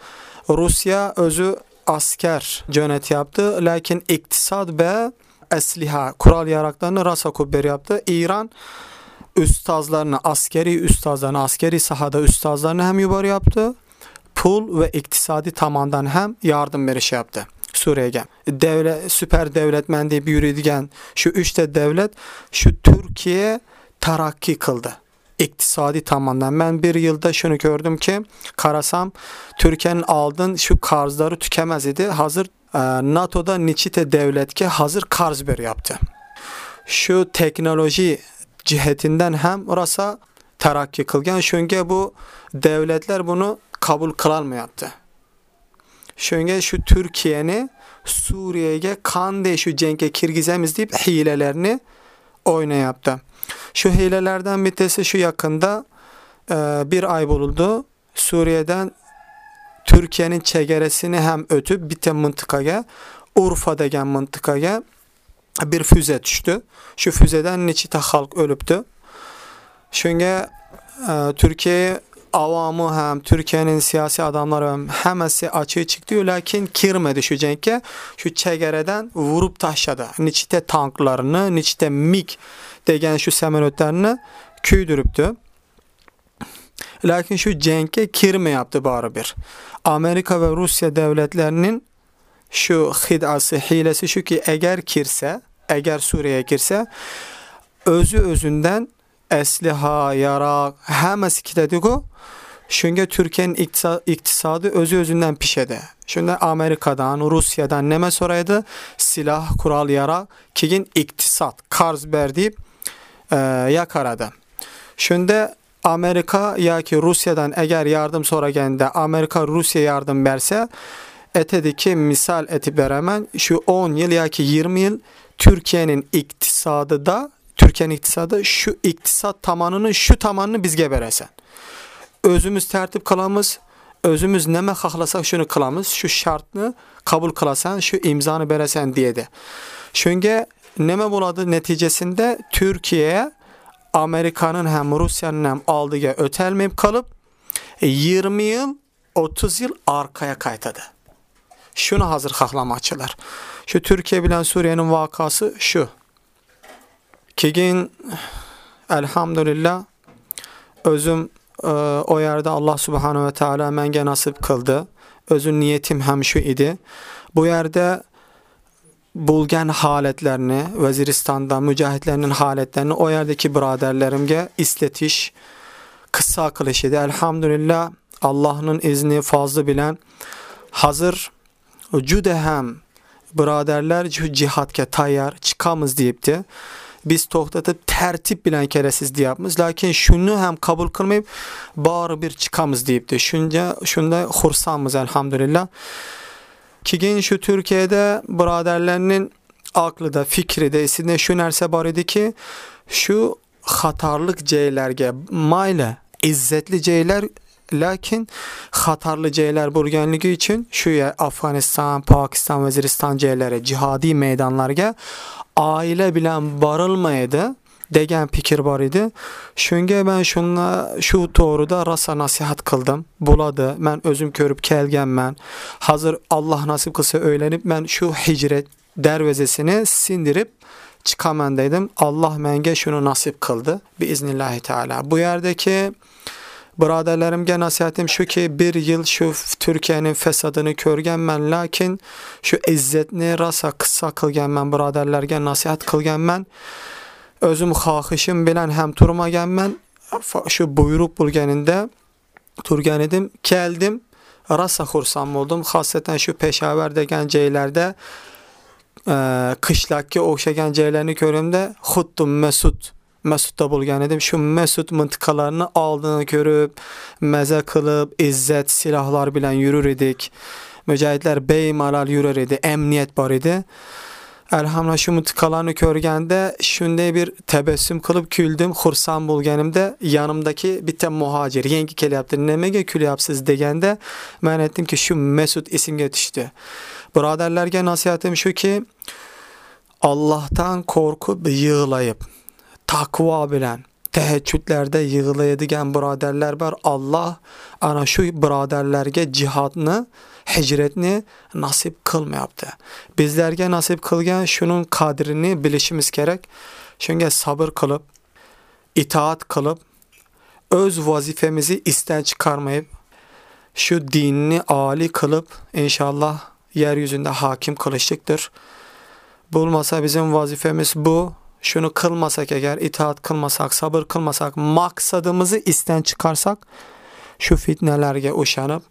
Rossiya o'zi askar jo'natyapti, lekin iqtisod va asliha, qurol yaroqlarni rosa ko'p beryapti. Iran ustozlarni, askariy ustozlarni, askariy sahada ustozlarni ham yuboryapti. Pul va iqtisodiy tomondan ham yordam berishyapti. Suriyaga. Davlat super davlatman deb yuradigan shu 3 ta davlat shu Turkiya tarakki qildi. iqtisodiy tomondan men bir yilda shuni ko'rdimki, qarasam Turkiyaning oldin shu qarzlari tukamas edi. Hozir e, NATOda nechita davlatga hozir qarz beryapti. Shu texnologiya jihatidan ham rosa tarakki qilgan. Shunga bu davlatlar buni qabul qila olmayapti. Shunga shu Turkiyani Suriyaga qanday shu jangga kirgizamiz deb hilalarni o'ynayapti. Shu hilalardan bittasi shu yaqinda e, bir ay bo'ldi. Suriyadan Turkiyaning chegarasini ham o'tib bitta mintaqaga, Urfa degan mintaqaga bir füze tushdi. Shu füzedan nechta xalq o'libdi. Shunga e, Turkiya avomi ham, Turkiyaning siyosiy odamlari ham hammasi ochiq chiqdi, lekin kirmadi shu jangga. Shu chegaradan urib tashladi. Nechta tanklarni, nechta MiG degan shu samolyotlarni kuydiribdi. Lekin shu jangga kirmayapti baribir. Amerika va Rossiya davlatlarining shu xidasi, hilasi shuki agar kirsa, agar Suriyaga kirsa, o'zi o'zundan asliha, yaroq hammasi ketadi-ku. Shunga Turkiyaning iqtisodi o'zi o'zidan pishadi. Shunda Amerikadan, Rossiyadan nima so'raydi? Silah, qurol, yaroq, keyin iqtisod, qarz ber deb e, yakaradi. Shunda Amerika yoki Rossiyadan agar yordam so'raganda Amerika Rossiya yordam bersa, aytadiki, misol aytib beraman, shu 10 yil yoki 20 yil Turkiyaning iqtisodida, Turkiyaning iqtisodi shu iqtisod tomonini, shu tomonini bizga berasan. O'zimiz tartib qilamiz, o'zimiz nima xohlasak shuni qilamiz, shu shartni qabul qilasan, shu imzoni berasan deydi. Shunga nima bo'ladi natijasida Turkiya Amerikanın ham Rusiyanın ham oldiga o'talmayib qolib 20 yil 30 yil orqaga qaytadi. Shuni hozir xohlamoqchilar. Shu Turkiya bilan Suriyaning voqeasi shu. Keyin alhamdulillah o'zim e, o yerda Alloh subhanahu va taolo menga nasib qildi. O'zim niyatim ham shu edi. Bu yerda bo'lgan holatlarni Vaziristonda mujohidlarning holatlarini o yerdagi birodarlarimga eslatish, qissa qilish edi. Alhamdulillah Allohning izni, fozli bilan hozir juda ham birodarlar jihodga tayyor chiqamiz deyibdi. Biz to'xtatib tartib bilan kelasiz deyapmiz. Lekin shuni ham qabul qilmay baribir chiqamiz deyibdi. Shunga shunda xursandmiz alhamdulillah. Keyin shu turkiyada birodarlarning aqlida fikrida esida shu narsa bor ediki shu xatarlik joylarga mayli izzatli joylar lekin xatarli joylar bo'lganligi uchun shu Afg'oniston, Pokiston, Vaziriston joylari jihodiy maydonlarga oila bilan borilmaydi degan fikr bor edi. Shunga men shunga shu to'g'rida rosa nasihat qildim. Bo'ladi, men o'zim ko'rib kelganman. Hozir Alloh nasib qilsa o'ylanib men shu hijrat darvozasini sindirib chiqaman dedim. Alloh menga shuni nasib qildi. Biiznillohi taala. Bu yerdagi birodarlarimga nasihatim shuki, bir yil shu Turkiyaning fasadini ko'rganman, lakin shu izzatni rosa qissa qilganman, birodarlarga nasihat qilganman. O'zim xohishim bilan ham turmaganman. Shu buyruq bo'lganida turgan edim, keldim. Rosa xursand bo'ldim, xosatan shu Peshavar degan joylarda e, qishloqqa o'xshagan joylarni ko'rimda xuddi Mas'ud Mas'udda bo'lgan edim. Shu Mas'ud mintaqalarini oldini ko'rib, maza qilib, izzat silahlar bilan yurur edik. Mujohidlar bemalol yurar edi, emniyat bor edi. Alhamdulillah shu mintaqalarni ko'rganda shunday bir tabassum qilib kuldim, xursand bo'lganimda yonimdagi bitta muhojir yangi kelyapti. Nimaga kulyapsiz deganda, men aytdimki, shu Mas'ud esimga tushdi. Birodarlarga nasihatim shuki, Allohdan qo'rqib yig'layib, taqvo bilan tahajjudlarda yig'laydigan birodarlar bor. Alloh ana shu birodarlarga jihodni, hijratni nasib qilmayapti. Bizlarga nasib qilgan shuning qadrini bilishimiz kerak. Shunga sabr qilib, itoat qilib, o'z vazifamizni istan chiqarmayib, shu dinni oliy qilib, inshaalloh yer yuzida hokim qilishlikdir. Bo'lmasa bizim vazifamiz bu. Shuni qilmasak agar, itoat qilmasak, sabr qilmasak, maqsadimizni istan chiqarsak, shu fitnalarga o'shanib,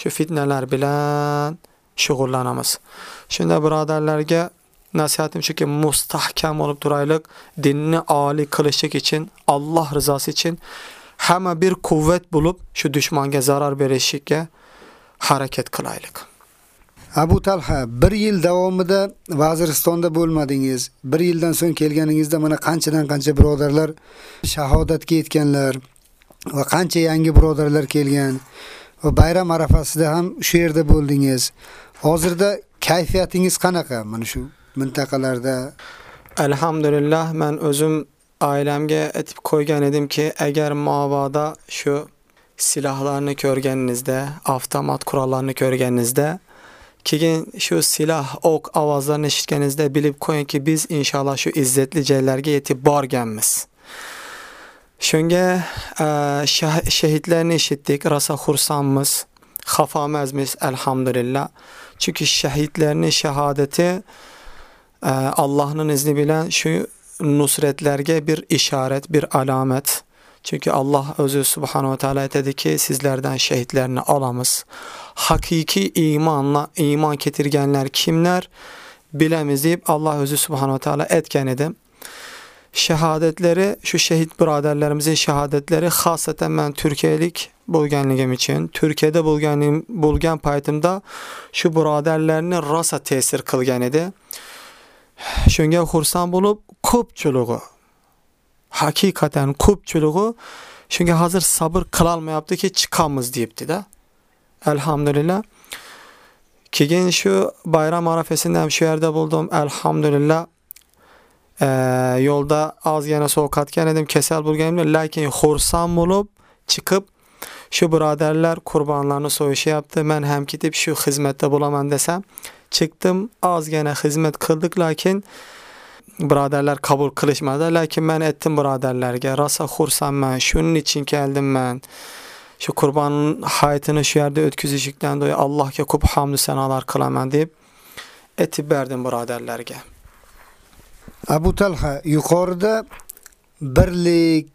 shu fitnalar bilan shug'ullanamiz. Shunda birodarlarga nasihatim shuki, mustahkam bo'lib turaylik, dinni oliy qilishlik uchun, Alloh rizosi uchun hamma bir quvvat bo'lib, shu dushmanga zarar berishga harakat qilaylik. Abu Talha, bir yil davomida Vaziristonda bo'lmadingiz. Bir yildan so'ng kelganingizda mana qanchadan qancha birodarlar shahodatga yetganlar va qancha yangi birodarlar kelgan va bayram arafasida ham shu yerda bo'ldingiz. Hozirda kayfiyatingiz qanaqa mana shu mintaqalarda? Alhamdulillah, men o'zim oilamga aytib qo'ygan edimki, agar mabodo shu silahlarni ko'rganingizda, avtomat qurollarni ko'rganingizda keyin shu silah, o'q ovozlarini eshitganingizda bilib qo'yingki, biz inshaalloh shu izzatli joylarga yetib borganmiz. Shunga shahidlarni eshitdik, rosa xursandmiz, xafa emasmiz, alhamdulillah. Chunki shahidlarning shahodati Allohning izni bilan shu nusratlarga bir ishorat, bir alomat. Chunki Alloh o'zi subhanahu va taolo aytadiki, sizlardan shahidlarni olamiz. Haqiqiy iymonla iymon keltirganlar kimlar bilamiz deb Alloh o'zi subhanahu va taolo aytgan edi. Shahodatlari, shu shahid birodarlarimizning shahodatlari xosatan men turkiyalik bo'lganligim uchun, Turkiyada bo'lganim bo'lgan paytimda shu birodarlarni rosa ta'sir qilgan edi. Shunga xursand bo'lib, ko'pchiligi haqiqatan ko'pchiligi shunga hozir sabr qila olmayaptiki, chiqamiz deyapti-da. Alhamdulillah. Keyin shu bayram arafasida ham shu yerda bo'ldim. Alhamdulillah. yo'lda ozgina sovqatgan edim, kasal bo'lganimda, lekin xursand bo'lib chiqib shu birodarlar qurbonlarni so'yishyapti. Men ham ketib shu xizmatda bo'laman desam, chiqdim, ozgina xizmat qildik, lekin birodarlar qabul qilishmadi, lekin men aytdim birodarlarga, rosa xursandman, shuning uchun keldim men. Shu qurbon hayitini shu yerda o'tkazishlikdan do'y Allohga ko'p hamdu sanolar qilaman deb aytib berdim birodarlarga. Abu Talha, yuqorida birlik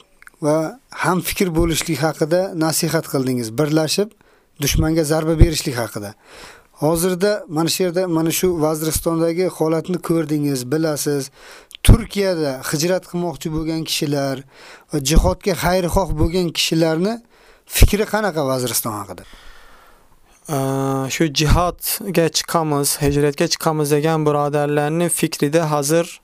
va hamfikr bo'lishlik haqida nasihat qildingiz. Birlashib dushmanga zarba berishlik haqida. Hozirda mana shu yerda mana shu Vaziristondagi holatni ko'rdingiz, bilasiz. Turkiyada hijrat qilmoqchi bo'lgan kishilar va jihodga xayrixoh bo'lgan kishilarni fikri qanaqa Vaziriston haqida? shu jihodga chiqamiz, hijratga chiqamiz degan birodarlarning fikrida hozir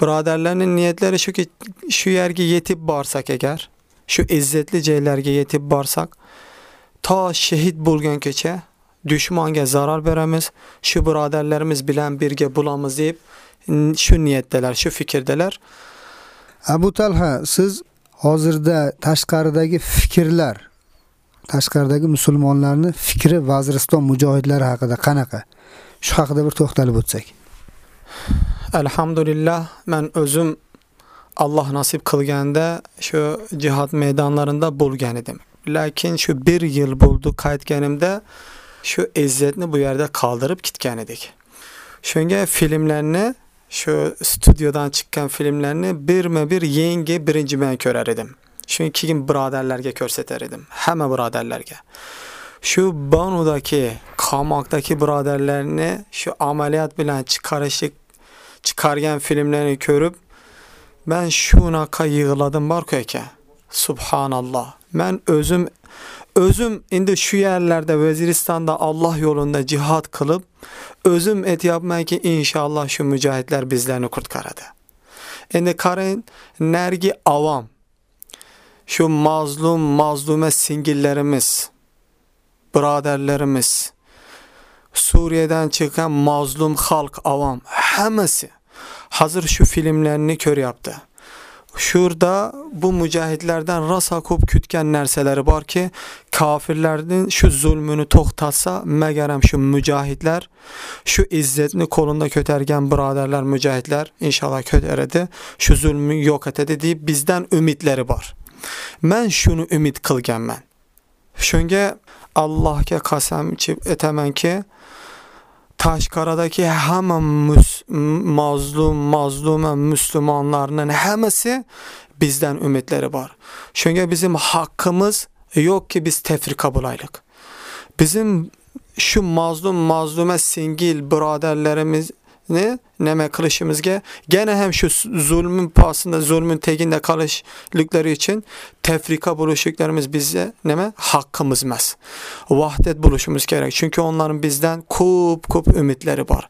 birodarlarning niyatlari shuki shu yerga yetib borsak agar, shu izzatli joylarga yetib borsak, to shahid bo'lgungacha dushmonga zarar beramiz, shu birodarlarimiz bilan birga bo'lamiz deb shu niyatdalar, shu fikrdalar. Abu Talha, siz hozirda tashqaridagi fikrlar, tashqaridagi musulmonlarning fikri Vaziriston mujohidlari haqida qanaqa? Shu haqida bir to'xtalib o'tsak. Alhamdulillah, men o'zim Alloh nasib qilganda shu jihad maydonlarida bo'lgan edim. Lekin shu 1 yil bo'ldi qaytganimda shu izzatni bu yerda qoldirib ketgan edik. Shunga filmlarni shu studiyodan chiqqan filmlarni birma-bir yangi birinchi men ko'rar edim. Shuni keyin birodarlarga ko'rsatar edim, hamma birodarlarga. Shu Bonudagi, qamoqdagi birodarlarni shu amaliyot bilan chiqarishlik chiqargan filmlarni ko'rib, men shunaqa yig'ladim bor-ku aka. Subhanalloh. Men o'zim o'zim endi shu yerlarda Vaziristonda Alloh yo'lida jihad qilib, o'zim aytyapmanki, inshaalloh shu mujohidlar bizlarni qutqaradi. Endi qarang, nargi avom shu mazlum, mazluma singillarimiz, birodarlarimiz, Suriyadan chiqqan mazlum xalq, avom hammasi hozir shu filmlarni ko'ryapti. Shurda bu mujohidlardan rosa ko'p kutgan narsalari borki, kofirlarning shu zulmini to'xtatsa, magaram shu mujohidlar shu izzatni qo'linda ko'targan birodarlar mujohidlar inshaalloh ko'taradi, shu zulmni yo'q etadi deb bizdan umidlari bor. Men shuni umid qilganman. Shunga Allohga qasam ichib aytamanki, tashqaridagi hamma mazlum, mazluma musulmonlarning hammasi bizdan umidlari bor. Shunga bizim haqqimiz yo'qki biz tefrika bo'laylik. Bizim shu mazlum, mazluma singil birodarlarimizni nima qilishimizga gana ham shu zulmin pasida, zulmin teginda qolishliklari uchun tefrika bo'lishliklarimiz bizga nima haqqimiz emas. Vahdat bo'lishimiz kerak. Chunki onların bizdan ko'p ko'p umidlari bor.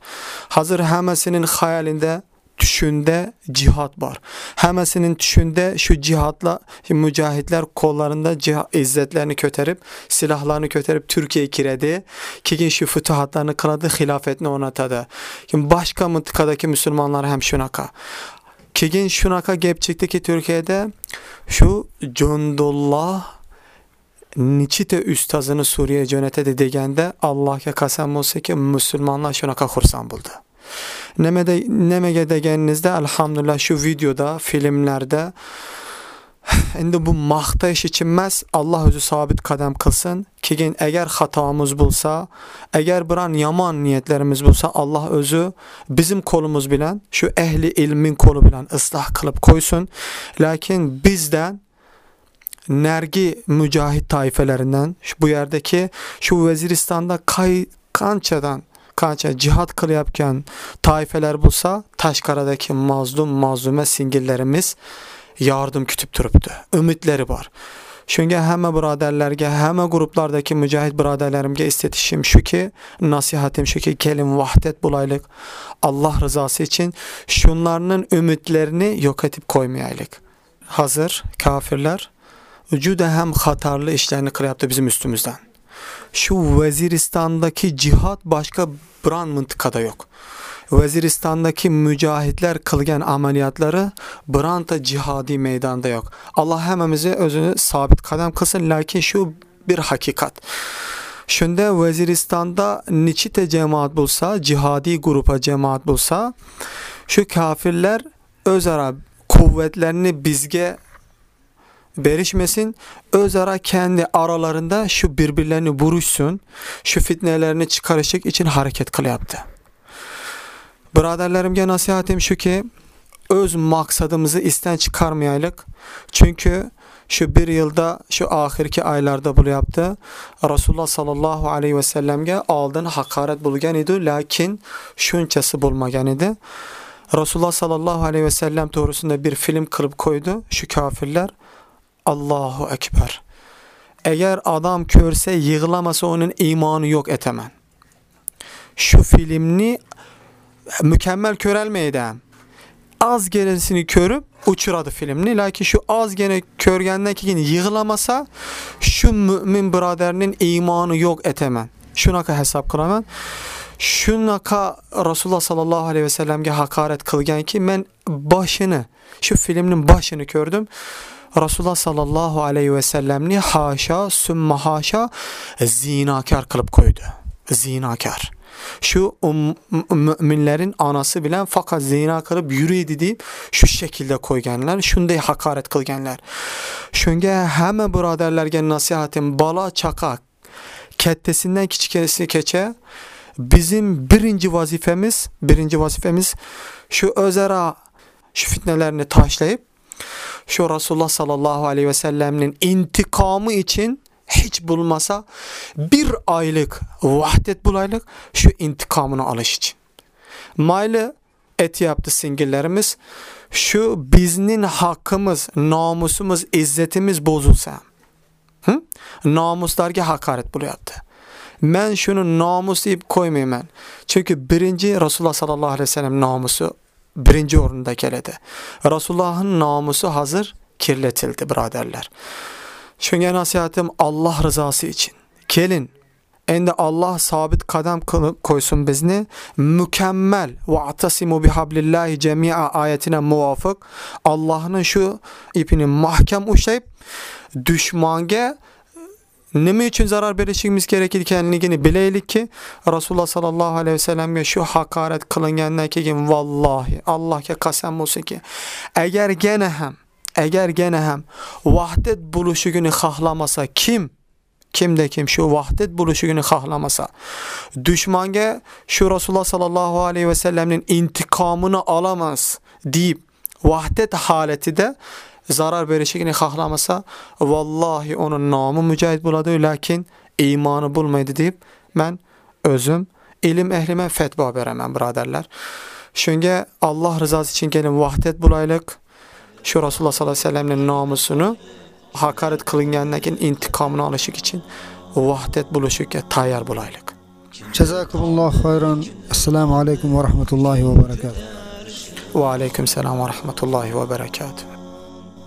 Hozir hammasining xayolida tushunda jihad bor. Hammasining tushunda shu jihodla mujohidlar qo'llarida izzatlarni ko'tarib, silahlarni ko'tarib Turkiyaga kiradi, keyin shu futuhatlarni qiladi, xilofatni o'rnatadi. Keyin boshqa mintaqadagi musulmonlar ham shunaqa. Keyin shunaqa gap chiqdiki Turkiyada shu Jundulloh nechita ustozini Suriyaga jo'natadi deganda Allohga qasam bo'lsa-ki, musulmonlar shunaqa xursand bo'ldi. Nimada nimaga deganingizda alhamdulillah shu videoda, filmlarda endi bu maqtash uchun emas, Alloh o'zi sobit qadam qilsin. Keyin agar xatomiz bo'lsa, agar biron yomon niyatlarimiz bo'lsa, Alloh o'zi bizim qo'limiz bilan, shu ahli ilmin qo'li bilan isloh qilib qo'ysin. Lekin bizdan nargi mujohid toifalaridan bu yerdagi shu Vaziristonda qay qanchadan qancha jihad qilayotgan toifalar bo'lsa, tashqaridagi mazlum, mazluma singillarimiz yordam kutib turibdi. Umidlari bor. Shunga hamma birodarlarga, hamma guruhlardagi mujohid birodarlarimga istetishim shuki, nasihatim shuki, kelim vahdat bo'laylik. Alloh rizosi uchun shunlarning umidlarini yo'q etib qo'ymaylik. Hozir kofirlar juda ham xatarli ishlarni qilyapti bizim ustimizdan. Shu Vaziristondagi jihad boshqa biron mintaqada yo'q. Vaziristondagi mujohidlar qilgan amaliyotlari bironta jihodiy maydonda yo'q. Alloh hammamizni o'zini sobit qadam qilsin, lekin shu bir haqiqat. Shunda Vaziristonda nechita jamoat bo'lsa, jihodiy guruha jamoat bo'lsa, shu kofirlar o'zaro quvvatlarni bizga berishmesin, o'zaro kendi aralarında shu birbirlarini burishsin, shu fitnalarni chiqarishlik uchun harakat qilyapti. Birodarlarimga nasihatim shuki, o'z maqsadimizni isdan chiqarmaylik. Chunki shu bir yilda, shu oxirgi oylarda bo'lyapti. Rasululloh sallallohu alayhi va sallamga oldin haqorat bo'lgan edi, lekin shunchasi bo'lmagan edi. Rasululloh sallallohu alayhi va sallam to'g'risida bir film qilib qo'ydi shu kofirlar. Allohu akbar. Agar odam ko'rsa yig'lamasa uning iymoni yo'q etaman. Shu filmni mukammal ko'rolmaydi. ozginasini ko'rib uchiradi filmni, lekin shu ozgina ko'rgandan keyin yig'lamasa, shu mu'min birodarning iymoni yo'q etaman. Shunaqa hisob qilaman. Shunaqa Rasululloh sallallohu alayhi vasallamga haqorat qilganki, men boshini, shu filmning boshini ko'rdim. Rasululloh sallallohu alayhi vasallamni hasha summa hasha zinokar qilib qo'ydi. Zinokar. shu um, mu'minlarning onasi bilan faqat zina qilib yuraydi deb shu shaklda qo'yganlar, shunday haqorat qilganlar. Shunga hamma birodarlarga nasihatim bola chaqa kattasidan kichkasigacha bizim birinchi vazifamiz, birinchi vazifamiz shu o'zaro shu fitnalarni tashlayib shu Rasululloh sallallohu alayhi vasallamning intiqomi uchun hech bo'lmasa bir oylik vahdat bo'laylik shu intiqomini olish uchun. Mayli aytyapti singillarimiz, shu bizning haqqimiz, nomusimiz, izzatimiz bozilsa, Hı? Nomuslarga haqorat bo'lyapti. Men shuni nomus deb qo'ymayman. Chunki birinchi Rasululloh sallallohu alayhi vasallam nomusi birinchi o'rinda keladi. Rasulullohning nomusi hozir kirlatildi, birodarlar. Shunga nasihatim Alloh rizosi uchun. Kelin, endi Alloh sobit qadam qilib qo'ysin bizni mukammal va atasimu bihablillahi jami'a oyatina muvofiq Allohning shu ipini mahkam ushlab dushmonga nima uchun zarar berishimiz kerak ekanligini bilaylikki Rasululloh sallallohu alayhi vasallamga shu haqorat qilingandan keyin vallohi Allohga qasam bo'lsinki agar yana ham agar yana ham vahdat bo'lishigini xohlamasa kim? Kimda kim? Shu vahdat bo'lishigini xohlamasa dushmonga shu Rasululloh sallallohu alayhi vasallamning intiqomini olamiz deb vahdat holatida zarar berishigini xohlamasa vallohi uni nomi mujohid bo'ladi lekin iymoni bo'lmaydi deb men o'zim ilm ehlima fatvo beraman birodarlar shunga Alloh rizosi uchun kelin vahdat bo'laylik shu Rasululloh sallallohu alayhi vasallamning nomusini haqorat qilingandan keyin intiqomini olish uchun vahdat bo'lishga tayyor bo'laylik. Jazakumulloh xayron. Assalomu alaykum va rahmatullohi va barakatuh. Va alaykum assalom va rahmatullohi va barakatuh.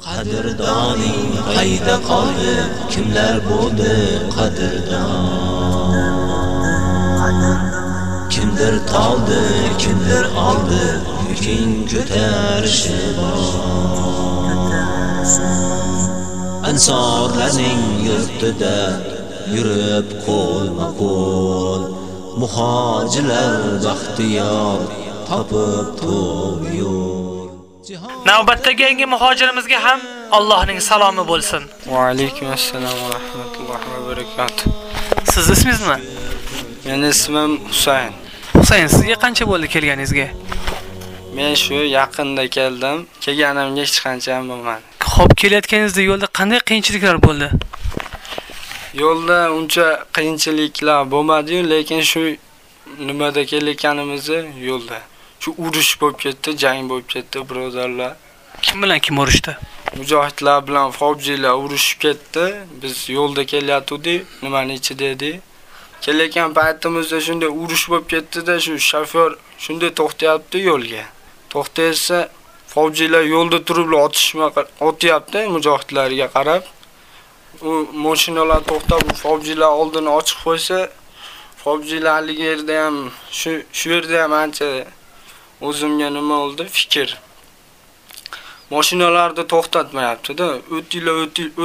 Qadrdoning qayda qoldi? Kimlar bo'ldi qadrdon? Kimdir toldi, kimdir oldi, yuking ko'tarishi bor. Ansorlarning yurtida yurib qo'lma-qo'l muhojirlar baxtiyor topib to'g'ri yo'l. Navbatdagi yangi muhojirimizga ham Allohning salomi bo'lsin. Va alaykum assalom va rahmatullohi va barakatuh. Siz ismingizmi? Meni ismim Husayn. Husayn, sizga qancha bo'ldi kelganingizga? Men shu yaqinda keldim. Kelganimga hech qancha ham bo'lmadi. Xo'p, kelayotganingizda yo'lda qanday qiyinchiliklar bo'ldi? Yo'lda uncha qiyinchiliklar bo'lmadi-yu, lekin shu nimada kelayotganimizni yo'lda. Shu urush bo'lib ketdi, jang bo'lib ketdi, birodarlar. Kim bilan kim urushdi? Mujohidlar bilan fojiylar urushib ketdi. Biz yo'lda kelyapdik, nimani ichida edik. Kelayotgan paytimizda shunday urush bo'lib ketdi-da, shu shofyor shunday to'xtayapti yo'lga. To'xtaysa, fojiylar yo'lda turib otishma otyapti mujohidlarga qarab. U mashinalar to'xtab, bu fojiylar oldini ochib qo'ysa, fojiylar haligi yerda ham shu shu yerda ham ancha o'zimga nima oldi fikr. Mashinalarni to'xtatmayapti-da. O'tinglar,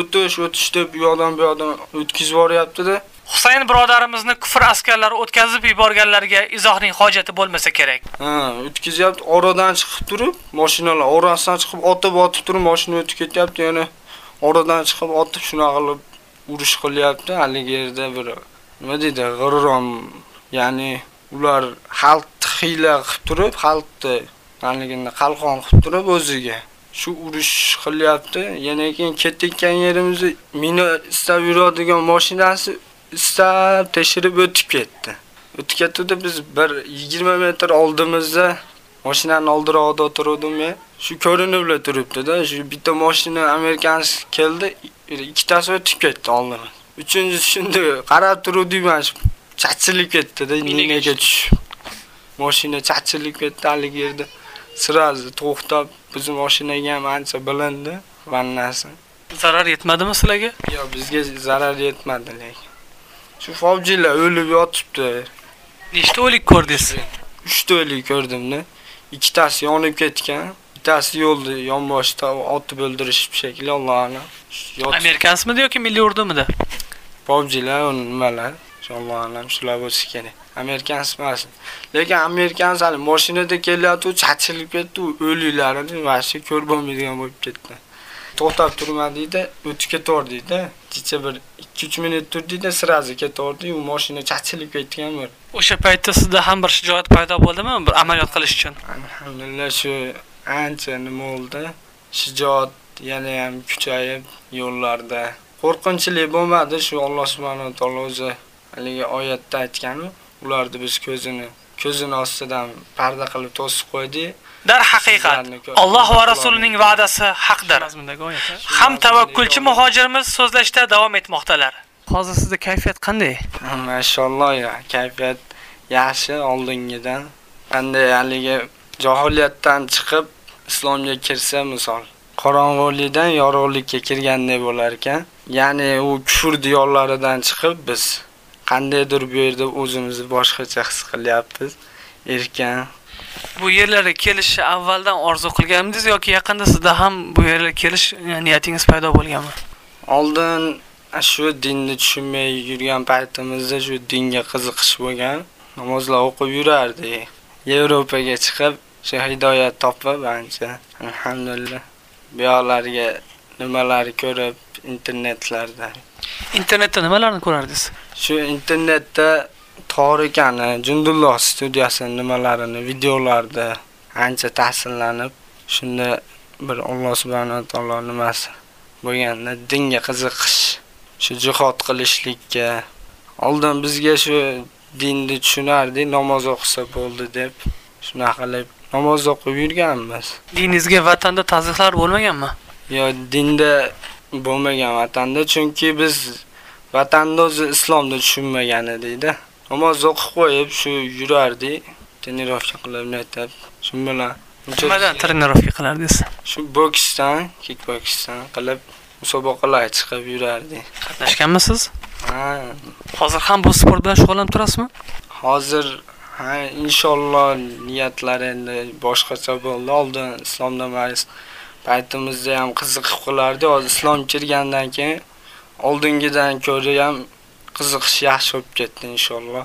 o'tish, o'tish deb bu yoqdan bu yoqdan o'tkazib yuboryapti-da. Husayn birodarimizni kufr askarlari o'tkazib yuborganlarga izohning hojati bo'lmasa kerak. Ha, o'tkazyapti, oradan chiqib turib, mashinalar orasidan chiqib otib-otib turib, mashina o'tib ketyapti, yana oradan chiqib otib shunaqa qilib urush qilyapti. Haligi yerda bir nima deydi, g'irrom, ya'ni ular xalq hiyla qilib turib, xalqni haligini qalqon qilib turib o'ziga shu urush qilyapti. Yana keyin ketayotgan yerimizni mina istab yuradigan mashinasi istab teshirib o'tib ketdi. O'tib ketdi biz bir 20 metr oldimizda Mashinani oldiroqda o'tirdim men. Shu ko'rinib turibdi-da, shu bitta mashina amerikanskiy keldi, ikkitasi o'tib ketdi oldimdan. Uchinchisi shunda qarab turdim men chachilib ketdi-da, ninaga tushib. Mashina chachilib ketdi haligi yerda. Sirazi to'xtab, bizim mashinaga ham ancha bilindi vannasi. Zarar yetmadimi sizlarga? Yo'q, bizga zarar yetmadi lekin. Shu fojiylar o'lib yotibdi. Nechta o'lik ko'rdingiz? 3 ta o'lik ko'rdimda. Ikkitasi yonib ketgan, bittasi yo'lda yonboshda otib o'ldirishib shekilli Allohni. Amerikansmidi yoki milliy ordumida? Fojiylar nimalar? Alloh alam shular bo'lsa kerak. Amerikans emas. Lekin Amerikans hali mashinada kelyapti, chachilib ketdi, o'liklarini vashi ko'r bo'lmaydigan bo'lib ketdi. To'xtab turmadida, o'tib ketordida. Kecha bir 2-3 minut turdida, sirazi ketordi, u mashina chachilib ketgan bir. O'sha paytda sizda ham bir shijoat paydo bo'ldimi bir amaliyot qilish uchun? Alhamdulillah shu ancha nima bo'ldi. Shijoat yana ham kuchayib yo'llarda. Qo'rqinchli bo'lmadi, shu Alloh subhanahu va taolo o'zi haligi oyatda aytganu, ularni biz ko'zini ko'zini ostidan parda qilib to'sib qo'ydi. Dar haqiqat. Alloh va rasulining va'dasi haqdir. Ham tavakkulchi muhojirimiz so'zlashda davom etmoqdalar. Hozir sizda kayfiyat qanday? Mashalloh, ya, kayfiyat yaxshi oldingidan. Qanday haligi jahiliyatdan chiqib islomga kirsa misol, qorong'ulikdan yorug'likka kirganday bo'lar ekan. Ya'ni u kufr diyorlaridan chiqib biz qandaydir bu yerda o'zimizni boshqacha his qilyapmiz. Erkin. Bu yerlarga kelishni avvaldan orzu qilganmidingiz yoki yaqinda sizda ham bu yerga kelish niyatingiz paydo bo'lganmi? Oldin shu dinni tushunmay yurgan paytimizda shu dinga qiziqish bo'lgan. Namozlar o'qib yurardik. Yevropaga chiqib, shu hidoyat topib ancha alhamdulillah. Bu yoqlarga nimalarni ko'rib internetlarda. Internetda nimalarni ko'rardingiz? Shu internetda Torikani, Jundulloh studiyasi nimalarini videolarda ancha ta'sirlanib, shunda bir Alloh subhanahu taolo nimasi bo'lganda dinga qiziqish, shu jihad qilishlikka oldin bizga shu dinni tushunardik, namoz o'qisa bo'ldi deb shunaqa qilib namoz o'qib yurganmiz. Diningizga vatanda tazyiqlar bo'lmaganmi? Yo'q, dinda bo'lmagan vatanda, chunki biz vatanda o'zi islomni tushunmagan edikda. Namoz o'qib qo'yib shu yurardik, trenirovka qilib netib, shu bilan nimadan trenirovka qilardingiz? Shu boksdan, kickboksdan qilib musobaqalarga chiqib yurardik. Qatnashganmisiz? Ha. Hozir ham bu sport bilan shug'ullanib turasizmi? Hozir ha, inshaalloh niyatlar endi boshqacha bo'ldi. Oldin islomda emas, paytimizda ham qiziqib qolardi. Hozir islom kirgandan keyin oldingidan ko'ra ham qiziqish yaxshi bo'lib ketdi inshaalloh.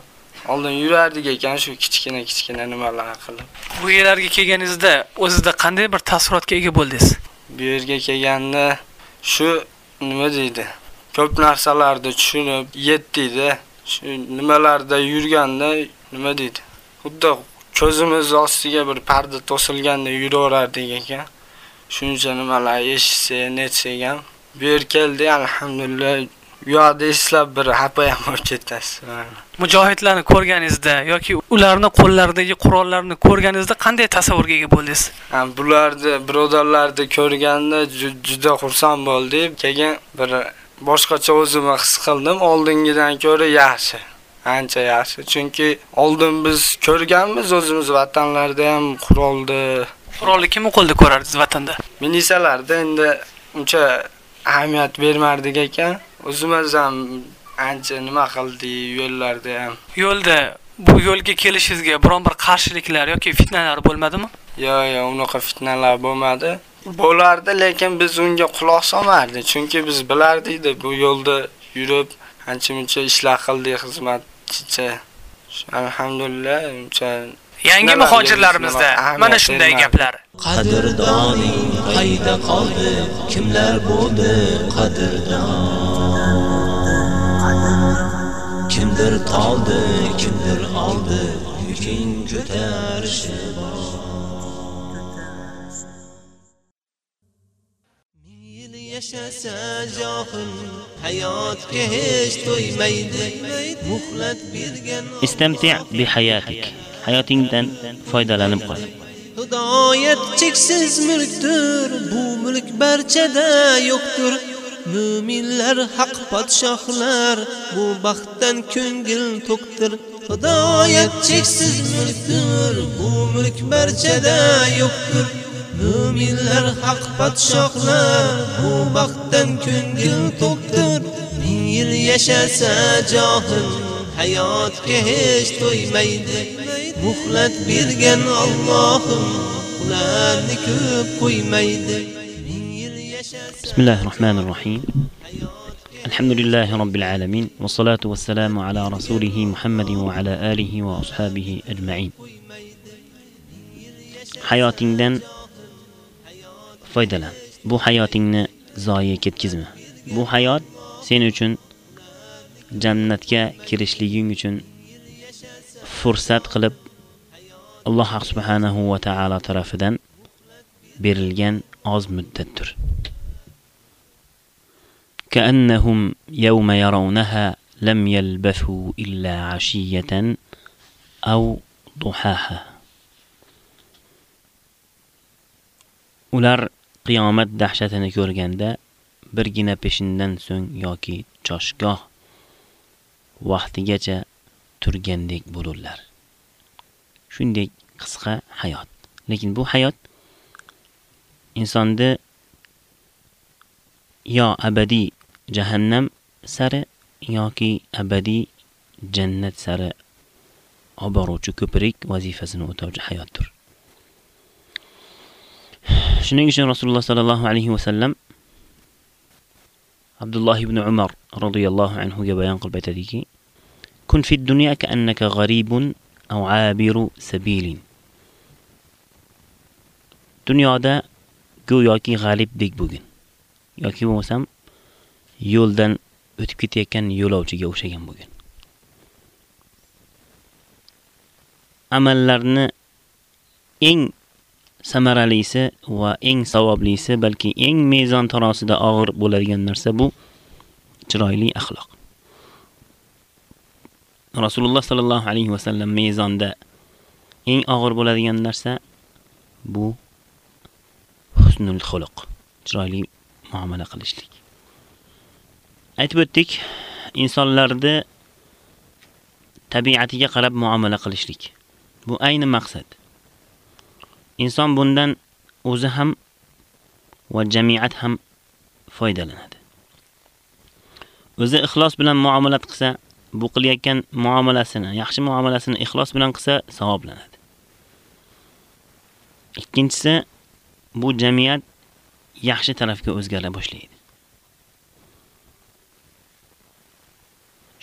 Oldin yurardik ekan shu kichkina kichkina nimalar qilib. Bu yerlarga kelganingizda o'zingizda qanday bir taassurotga ega bo'ldingiz? Bu yerga kelganda shu nima deydi? Ko'p narsalarni tushunib yetdida, shu nimalarda yurganda nima deydi? Xuddi ko'zimiz ostiga bir parda to'silganda yuraverardik ekan. Shuncha nimalar eshitsa, netsak ham bu yer keldi, alhamdulillah. Bu yoqda eslab bir hapayam bo'lib ketasiz. Mujohidlarni ko'rganingizda yoki ularni qo'llaridagi qurollarni ko'rganingizda qanday tasavvurga ega bo'ldingiz? Bularni birodarlarni ko'rganda juda xursand bo'ldim. Keyin bir boshqacha o'zimni his qildim. Oldingidan ko'ra yaxshi. Ancha yaxshi. Chunki oldin biz ko'rganmiz o'zimiz vatanlarda ham qurolni. Qurolni kim qo'lda ko'rardingiz vatanda? Milisalarda endi uncha ahamiyat bermardik ekan. O'zimiz ham ancha nima qildi yo'llarda ham. Yo'lda bu yo'lga kelishingizga biron bir qarshiliklar yoki fitnalar bo'lmadimi? Yo'q, yo'q, unaqa fitnalar bo'lmadi. Bo'lardi, lekin biz unga quloq solmardik, chunki biz bilardik-da bu yo'lda yurib ancha-muncha ishlar qildik, xizmatchicha. Alhamdulillah, uncha Yangi muhojirlarimizda mana shunday gaplar. Qadrdoning qayda qoldi? Kimlar bo'ldi qadrdon? Kimdir toldi, kimdir oldi, yuking ko'tarishi yashasa johil hayotga hech to'ymaydi muhlat bergan istamti' bi hayotik hayotingdan foydalanib qol Hidoyat cheksiz mulkdir, bu mulk barchada yo'qdir. Mu'minlar haq podshohlar, bu baxtdan ko'ngil to'qdir. Hidoyat cheksiz mulkdir, bu mulk barchada yo'qdir. Mu'minlar haq podshohlar, bu baxtdan ko'ngil to'qdir. Ming yil yashasa johil, hayot kehish to'ymaydi muhlat bergan Allohim ularni ko'p qo'ymaydi Bismillahirrohmanirrohim الحمد لله رب العالمين والصلاة والسلام على رسوله محمد وعلى آله وأصحابه أجمعين. حياتنا فايدة لها بو حياتنا زايا كتكزمة بو حيات سينوشن jannatga kirishliging uchun fursat qilib Alloh subhanahu va taolo tarafidan berilgan oz muddatdir. كأنهم يوم يرونها لم يلبثوا إلا عشية أو ضحاها ular qiyomat dahshatini ko'rganda birgina peshindan so'ng yoki choshgoh vaqtigacha turgandek bo'lurlar. Shunday qisqa hayot. Lekin bu hayot insonni yo abadiy jahannam sari yoki abadiy jannat sari olib boruvchi ko'prik vazifasini o'tovchi hayotdir. Shuning uchun Rasululloh sallallohu alayhi va sallam Abdulloh ibn Umar radhiyallahu anhu ga bayon qilib aytadiki: "Kun fi dunya ka annaka gharibun aw 'abiru sabilin." Dunyoda go'yoki g'alibdek bo'lgin yoki bo'lmasam yo'ldan o'tib ketayotgan yo'lovchiga o'xshagan bo'lgin Amallarni eng samaralisi va eng savoblisi balki eng mezon tarosida og'ir bo'ladigan narsa bu chiroyli axloq. Rasululloh sallallohu alayhi va sallam mezonda eng og'ir bo'ladigan narsa bu husnul xuluq, chiroyli muomala qilishlik. Aytib o'tdik, insonlarni tabiatiga qarab muomala qilishlik. Bu ayni maqsad. Inson bundan o'zi ham va jamiyat ham foydalanadi. O'zi ixlos bilan muomalat qilsa, bu qilayotgan muomalasini, yaxshi muomalasini ixlos bilan qilsa savoblanadi. Ikkinchisi bu jamiyat yaxshi tarafga o'zgara boshlaydi.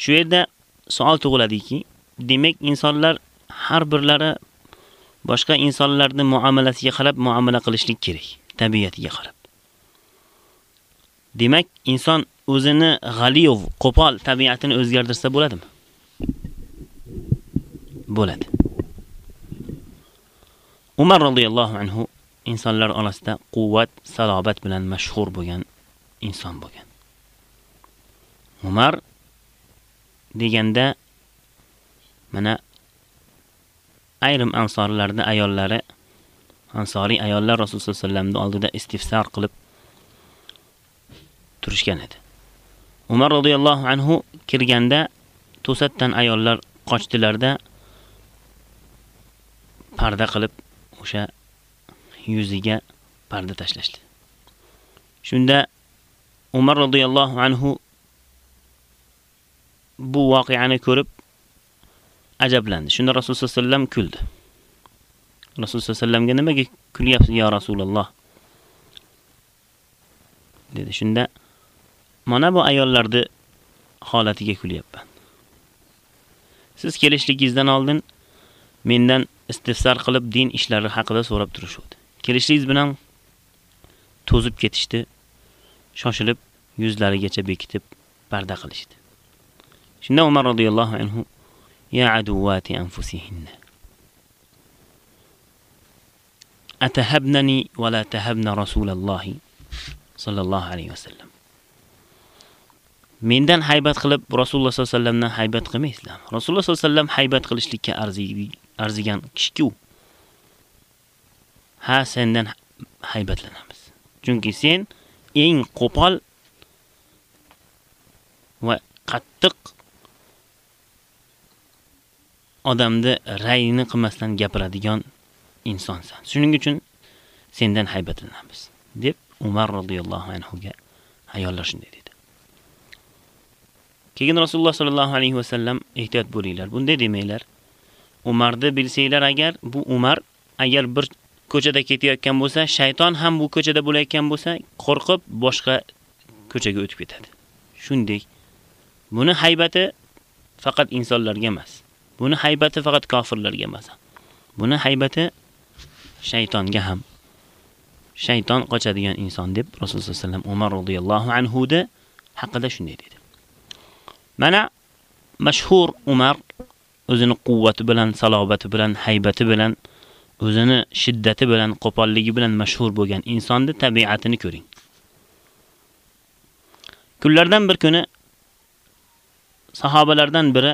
Shu yerda savol tug'iladiki, demak insonlar har birlari boshqa insonlarning muomalasiga qarab muomala qilishlik kerak, tabiatiga qarab. Demak, inson o'zini g'aliyov, qo'pol tabiatini o'zgartirsa bo'ladimi? Bo'ladi. Umar radhiyallohu anhu insonlar orasida quvvat, salobat bilan mashhur bo'lgan inson bo'lgan. Umar deganda mana ayrim ansorlarda ayollari ansoriy ayollar Rasululloh sollallohu alayhi vasallamni oldida istifsor qilib turishgan edi. Umar radhiyallohu anhu kirganda to'satdan ayollar qochdilarda parda qilib o'sha yuziga parda tashlashdi. Shunda Umar radhiyallohu anhu bu voqeani ko'rib ajablandi. Shunda Rasululloh sollallohu alayhi vasallam kuldi. Rasululloh sollallohu alayhi vasallamga nimaga kulyapsiz ya Rasululloh? dedi. Shunda mana bu ayollarni holatiga kulyapman. Siz kelishligingizdan oldin mendan istifsar qilib din ishlari haqida so'rab turishdi. Kelishligingiz bilan to'zib ketishdi. Shoshilib yuzlarigacha bekitib parda qilishdi. Shunda Umar radhiyallohu anhu ya aduwati anfusihinna atahabnani va la tahabna rasululloh sallallohu alayhi vasallam mendan haybat qilib Rasululloh sollallohu alayhi vasallamdan haybat qilmaysizlar. Rasululloh sollallohu alayhi vasallam haybat qilishlikka arzigan kishi-ku. ha sendan haybatlanamiz. Chunki sen eng qo'pol va qattiq odamni ra'yini qilmasdan gapiradigan insonsan. Shuning uchun sendan haybatlanamiz deb Umar radhiyallohu anhu ga ayollar shunday dedi. Keyin Rasululloh sallallohu alayhi va sallam ehtiyot bo'linglar. Bunday demanglar. Umarni bilsanglar agar bu Umar agar bir ko'chada ketayotgan bo'lsa, shayton ham bu ko'chada bo'layotgan bo'lsa, qo'rqib boshqa ko'chaga o'tib ketadi. Shunday. Buni haybati faqat insonlarga emas. Buni haybati faqat kofirlarga emas. Buni haybati shaytonga ham. Shayton qochadigan inson deb Rasululloh sollallohu alayhi vasallam Umar radhiyallohu anhu da haqida shunday dedi. Mana mashhur Umar o'zini quvvati bilan, salobati bilan, haybati bilan, o'zini shiddati bilan, qo'polligi bilan mashhur bo'lgan insonni tabiatini ko'ring. Kunlardan bir kuni sahobalardan biri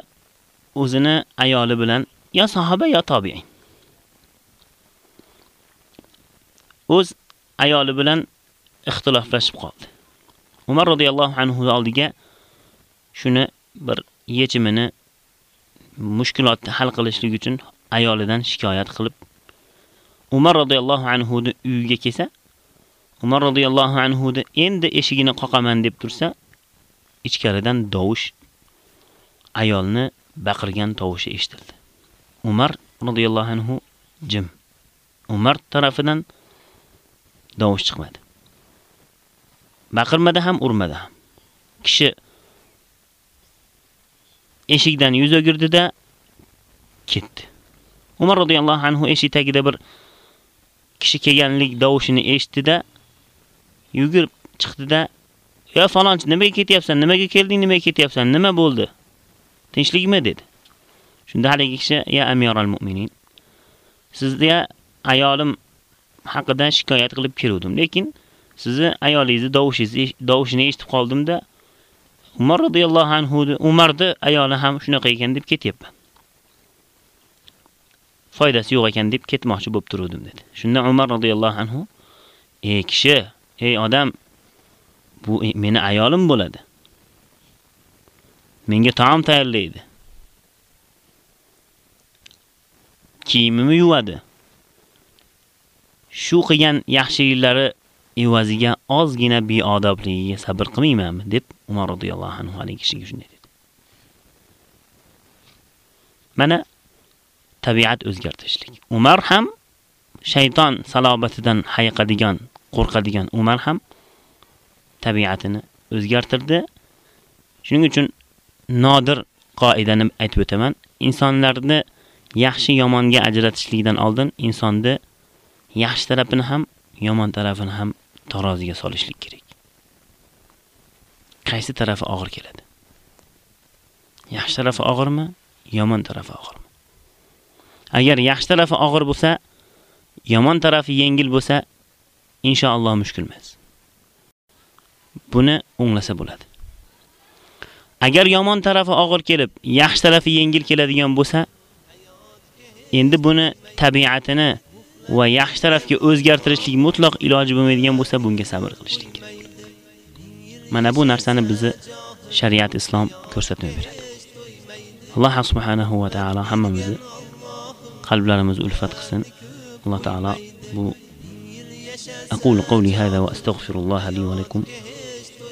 o'zini ayoli bilan yo sahoba yo tobiin o'z ayoli bilan ixtiloflashib qoldi. Umar radhiyallohu anhu oldiga shuni bir yechimini mushkulotni hal qilishlik uchun ayolidan shikoyat qilib Umar radhiyallohu anhu uyiga kelsa, Umar radhiyallohu anhu endi eshigini qoqaman deb tursa, ichkaridan dovush ayolni baqirgan tovushi eshitildi. Umar radhiyallohu anhu jim. Umar tarafidan tovush chiqmadi. Baqirmadi ham, urmadi ham. Kishi eshikdan yuz o'girdi-da ketdi. Umar radhiyallohu anhu eshik tagida bir kishi kelganlik tovushini eshitdi-da yugurib chiqdi-da, "Ya falonchi, nimaga ketyapsan? Nimaga kelding? Nimaga ketyapsan? Nima bo'ldi?" Tinchlikmi dedi. Shunda haligi kishi, "Ya amiral mu'minin, sizga ayolim haqida shikoyat qilib keluvdim lekin sizni ayolingizni dovushingizni dovushini eshitib qoldimda Umar radhiyallohu anhu Umarni ayoli ham shunaqa ekan deb ketyapman. Foydasi yo'q ekan deb ketmoqchi bo'lib turdim dedi. Shunda Umar radhiyallohu anhu, "Ey kishi, ey odam, bu e, meni ayolim bo'ladi. Menga taom tayyorlaydi. Kiyimimni yuvadi. Shu qilgan yaxshiliklari evaziga ozgina beodobligiga sabr qilmaymanmi deb Umar radhiyallohu anhu haligi kishiga shunday dedi. Mana tabiat o'zgartirishlik. Umar ham shayton salobatidan hayiqadigan, qo'rqadigan Umar ham tabiatini o'zgartirdi. Shuning uchun nodir qoidani aytib o'taman. Insonlarni yaxshi yomonga ajratishlikdan oldin insonni yaxshi tarafini ham, yomon tarafini ham taroziga solishlik kerak. Qaysi tarafi og'ir keladi? Yaxshi tarafi og'irmi, yomon tarafi og'irmi? Agar yaxshi tarafi og'ir bo'lsa, yomon tarafi yengil bo'lsa, inshaalloh mushkul emas. Buni o'nglasa bo'ladi. Agar yomon tarafi og'ir kelib, yaxshi tarafi yengil keladigan bo'lsa, endi buni tabiatini va yaxshi tarafga o'zgartirishlik mutlaq iloji bo'lmaydigan bo'lsa, bunga sabr qilishlik kerak. Mana bu narsani bizni shariat islom ko'rsatib beradi. Alloh subhanahu va taolo hammamizni qalblarimiz ulfat qilsin. Alloh taolo bu أقول قولي هذا وأستغفر الله لي ولكم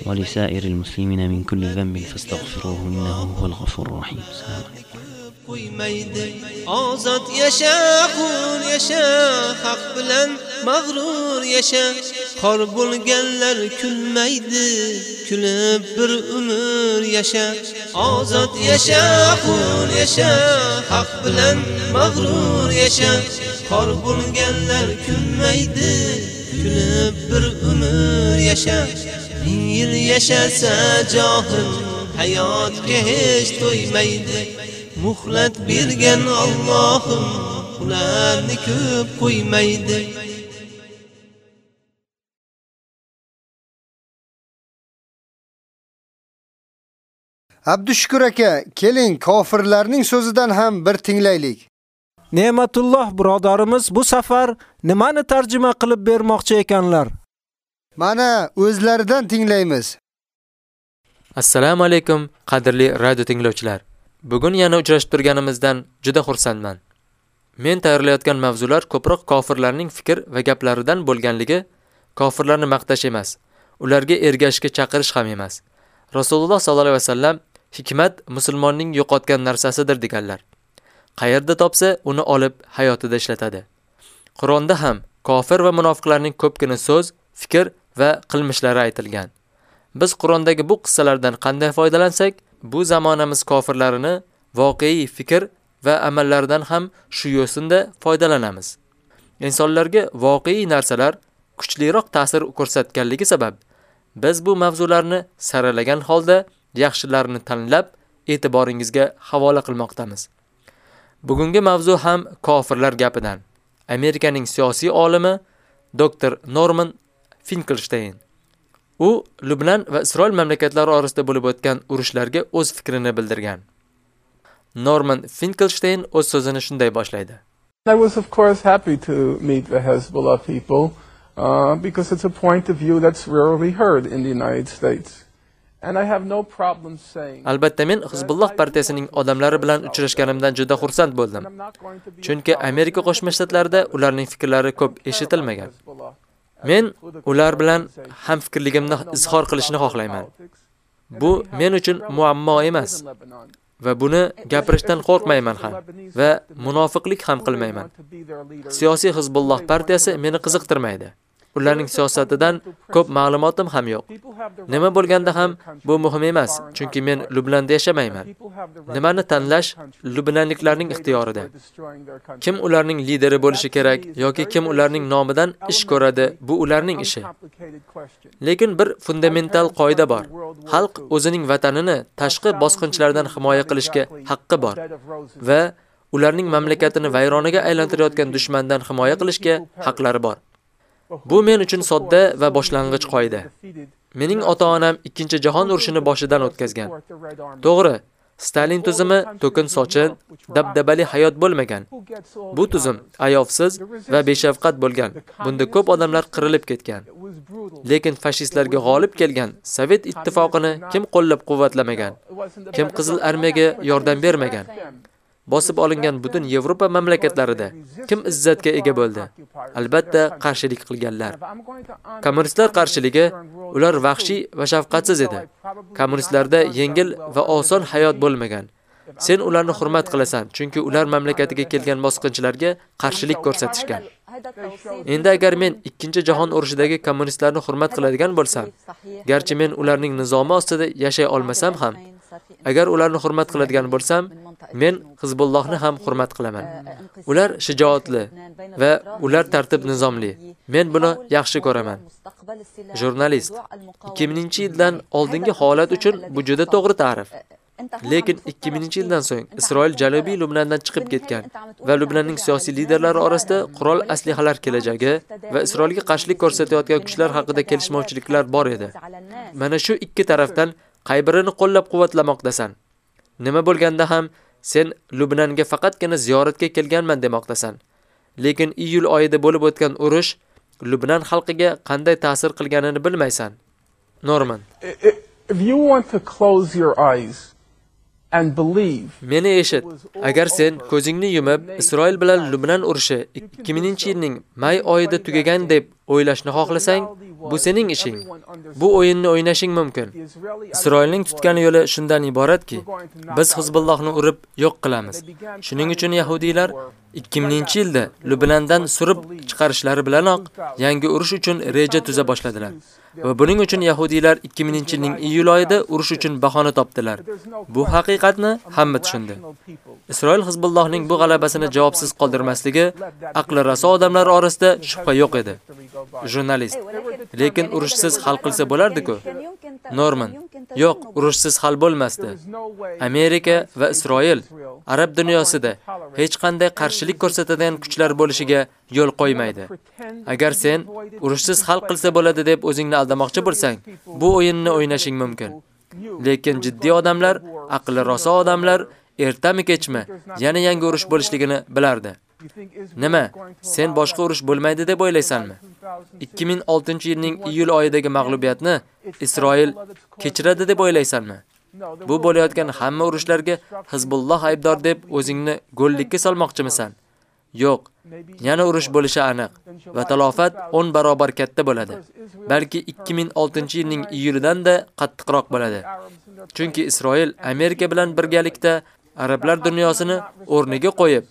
ولسائر المسلمين من كل ذنب فاستغفروه إنه هو الغفور الرحيم السلام عليكم qo'ymaydi ozod yasha qul yasha haq bilan mag'rur yasha xor bo'lganlar kulmaydi kulib bir umr yasha ozod yasha qul yasha haq bilan mag'rur yasha xor bo'lganlar kulmaydi kulib bir umr yasha Ming yil yashasa johil hayotga hech to'ymaydi muhlat bergan Allohim ularni ko'p qo'ymaydi Abdushukur aka, keling kofirlarning so'zidan ham bir tinglaylik. Ne'matulloh birodarimiz bu safar nimani tarjima qilib bermoqchi ekanlar? Mana o'zlaridan tinglaymiz. Assalomu alaykum, qadrli radio tinglovchilar. Bugun yana uchrashib turganimizdan juda xursandman. Men tayyorlayotgan mavzular ko'proq kofirlarning fikr va gaplaridan bo'lganligi kofirlarni maqtash emas, ularga ergashishga chaqirish ham emas. Rasululloh sollallohu alayhi vasallam hikmat musulmonning yo'qotgan narsasidir deganlar. Qayerda topsa, uni olib hayotida ishlatadi. Qur'onda ham kofir va munofiqlarning ko'pgina so'z, fikr va qilmishlari aytilgan. Biz Qur'ondagi bu qissalardan qanday foydalansak, bu zamonamiz kofirlarini voqei fikr va amallardan ham shu yo'sinda foydalanamiz. Insonlarga voqei narsalar kuchliroq ta'sir ko'rsatganligi sabab biz bu mavzularni saralagan holda yaxshilarini tanlab e'tiboringizga havola qilmoqdamiz. Bugungi mavzu ham kofirlar gapidan. Amerikaning siyosiy olimi Dr. Norman Finkelstein. U Lubnan va Isroil mamlakatlari orasida bo'lib o'tgan urushlarga o'z fikrini bildirgan. Norman Finkelstein o'z so'zini shunday boshlaydi. I was of course happy to meet the Hezbollah people uh, because it's a point of view that's rarely heard in the United States. And I have no problem saying Albatta men Hizbulloh partiyasining odamlari bilan uchrashganimdan juda xursand bo'ldim. Chunki Amerika Qo'shma Shtatlarida ularning fikrlari ko'p eshitilmagan. Men ular bilan hamfikrligimni izhor qilishni xohlayman. Bu men uchun muammo emas. Va buni gapirishdan qo'rqmayman ham va munofiqlik ham qilmayman. Siyosiy Hizbulloh partiyasi meni qiziqtirmaydi. Ularning siyosatidan ko'p ma'lumotim ham yo'q. Nima bo'lganda ham bu muhim emas, chunki men Lublanda yashamayman. Nimani tanlash lubnanliklarning ixtiyorida. Kim ularning lideri bo'lishi kerak yoki kim ularning nomidan ish ko'radi, bu ularning ishi. Lekin bir fundamental qoida bor. Xalq o'zining vatanini tashqi bosqinchilardan himoya qilishga haqqi bor va ularning mamlakatini vayronaga aylantirayotgan dushmandan himoya qilishga haqlari bor. Bu men uchun sodda va boshlang'ich qoida. Mening ota-onam 2-jahon urushini boshidan o'tkazgan. To'g'ri, Stalin tuzumi to'kin sochin, dabdabali hayot bo'lmagan. Bu tuzum ayovsiz va beshafqat bo'lgan. Bunda ko'p odamlar qirilib ketgan. Lekin fashistlarga g'olib kelgan Sovet ittifoqini kim qo'llab-quvvatlamagan? Kim Qizil armiyaga yordam bermagan? Bosib olingan butun Yevropa mamlakatlarida kim izzatga ega bo'ldi? Albatta, qarshilik qilganlar. Kommunistlar qarshiligi ular vahshiy va shafqatsiz edi. Kommunistlarda yengil va oson hayot bo'lmagan. Sen ularni hurmat qilasan, chunki ular mamlakatiga kelgan bosqinchilarga qarshilik ko'rsatishgan. Endi agar men 2-jahon urushidagi kommunistlarni hurmat qiladigan bo'lsam, garchi men ularning nizomi ostida yashay olmasam ham, agar ularni hurmat qiladigan bo'lsam, men Hizbullohni ham hurmat qilaman. Ular shijoatli va ular tartib nizomli. Men buni yaxshi ko'raman. Jurnalist 2000-yildan oldingi holat uchun bu juda to'g'ri ta'rif. Lekin 2000-yildan so'ng Isroil Janubiy Lubnandan chiqib ketgan va Lubnanning siyosiy liderlari orasida qurol aslihalar kelajagi va Isroilga qarshilik ko'rsatayotgan kuchlar haqida kelishmovchiliklar bor edi. Mana shu ikki tarafdan qay birini qo'llab-quvvatlamoqdasan? Nima bo'lganda ham sen Lubnanga faqatgina ziyoratga kelganman demoqdasan. Lekin iyul oyida bo'lib o'tgan urush Lubnan xalqiga qanday ta'sir qilganini bilmaysan. Norman. If you want to close your eyes Meni eshit. Agar sen ko'zingni yumib Isroil bilan Lubnan urushi 2000-yilning may oyida tugagan deb o'ylashni xohlasang, bu sening ishing. Bu o'yinni o'ynashing mumkin. Isroilning tutgan yo'li shundan iboratki, biz Hizbullohni urib yo'q qilamiz. Shuning uchun yahudiylar 2000-yilda Lubnandan surib chiqarishlari bilanoq yangi urush uchun reja tuza boshladilar. Va buning uchun yahudiylar 2000-yilning iyul oyida urush uchun bahona topdilar. Bu haqiqatni hamma tushundi. Isroil Hizbullohning bu g'alabasini javobsiz qoldirmasligi aqli raso odamlar orasida shubha yo'q edi. Jurnalist. Lekin urushsiz hal qilsa bo'lardi-ku. Norman. Yo'q, urushsiz hal bo'lmasdi. Amerika va Isroil arab dunyosida hech qanday qarshi qarshilik ko'rsatadigan kuchlar bo'lishiga yo'l qo'ymaydi. Agar sen urushsiz hal qilsa bo'ladi deb o'zingni aldamoqchi bo'lsang, bu o'yinni o'ynashing mumkin. Lekin jiddiy odamlar, aqli rosa odamlar ertami kechmi yana yangi urush bo'lishligini bilardi. Nima? Sen boshqa urush bo'lmaydi deb o'ylaysanmi? 2006-yilning iyul oyidagi mag'lubiyatni Isroil kechiradi deb o'ylaysanmi? Bu bo'layotgan hamma urushlarga Hizbulloh aybdor deb o'zingni go'llikka solmoqchimisan? Yo'q. Yana urush bo'lishi aniq va talofat 10 barobar katta bo'ladi. Balki 2006-yilning iyulidan da qattiqroq bo'ladi. Chunki Isroil Amerika bilan birgalikda arablar dunyosini o'rniga qo'yib,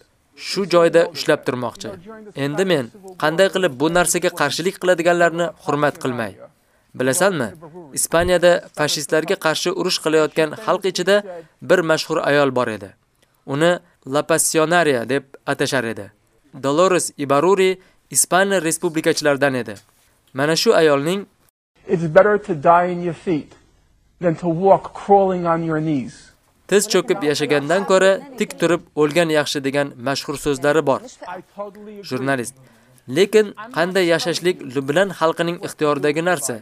shu joyda ushlab turmoqchi. Endi men qanday qilib bu narsaga qarshilik qiladiganlarni hurmat qilmay? Bilasanmi? Ispaniyada fashistlarga qarshi urush qilayotgan xalq ichida bir mashhur ayol bor edi. Uni La Pasionaria deb atashar edi. Dolores Ibaruri Ispaniya respublikachilaridan edi. Mana shu ayolning It's better to die in your feet than to walk crawling on your knees. tiz cho'kib yashagandan ko'ra tik turib o'lgan yaxshi degan mashhur so'zlari bor. Jurnalist. Lekin qanday yashashlik Lubnan xalqining ixtiyoridagi narsa.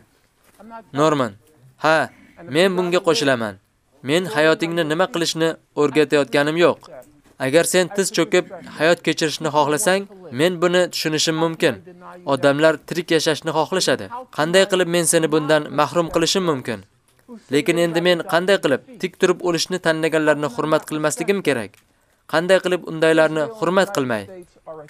Norman. Ha, men bunga qo'shilaman. Men hayotingni nima qilishni o'rgatayotganim yo'q. Agar sen tiz cho'kib hayot kechirishni xohlasang, men buni tushunishim mumkin. Odamlar tirik yashashni xohlashadi. Qanday qilib men seni bundan mahrum qilishim mumkin? Lekin endi men qanday qilib tik turib o'lishni tanlaganlarni hurmat qilmasligim kerak? Qanday qilib undaylarni hurmat qilmay?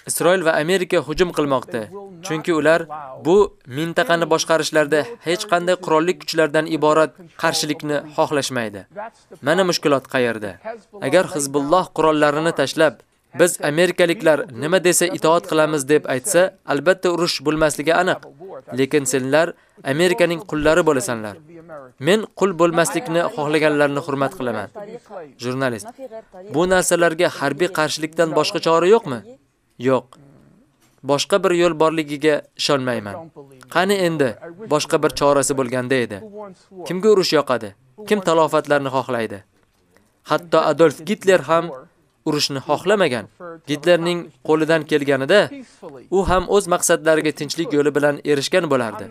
Isroil va Amerika hujum qilmoqda, chunki ular bu mintaqani boshqarishlarda hech qanday qurolli kuchlardan iborat qarshilikni xohlashmaydi. Mana mushkulot qayerda? Agar Hizbulloh qurollarini tashlab, biz amerikaliklar nima desa itoat qilamiz deb aytsa, albatta urush bo'lmasligi aniq. Lekin senlar Amerikaning qullari bo'lasanlar. Men qul bo'lmaslikni xohlaganlarni hurmat qilaman. Jurnalist. Bu narsalarga harbiy qarshilikdan boshqa chora yo'qmi? Yo'q. Boshqa bir yo'l borligiga ishonmayman. Qani endi boshqa bir chorasi bo'lganda edi. Kimga urush yoqadi? Kim talofatlarni xohlaydi? Hatto Adolf Gitler ham urushni xohlamagan. Gitlerning qo'lidan kelganida u ham o'z maqsadlariga tinchlik yo'li bilan erishgan bo'lardi.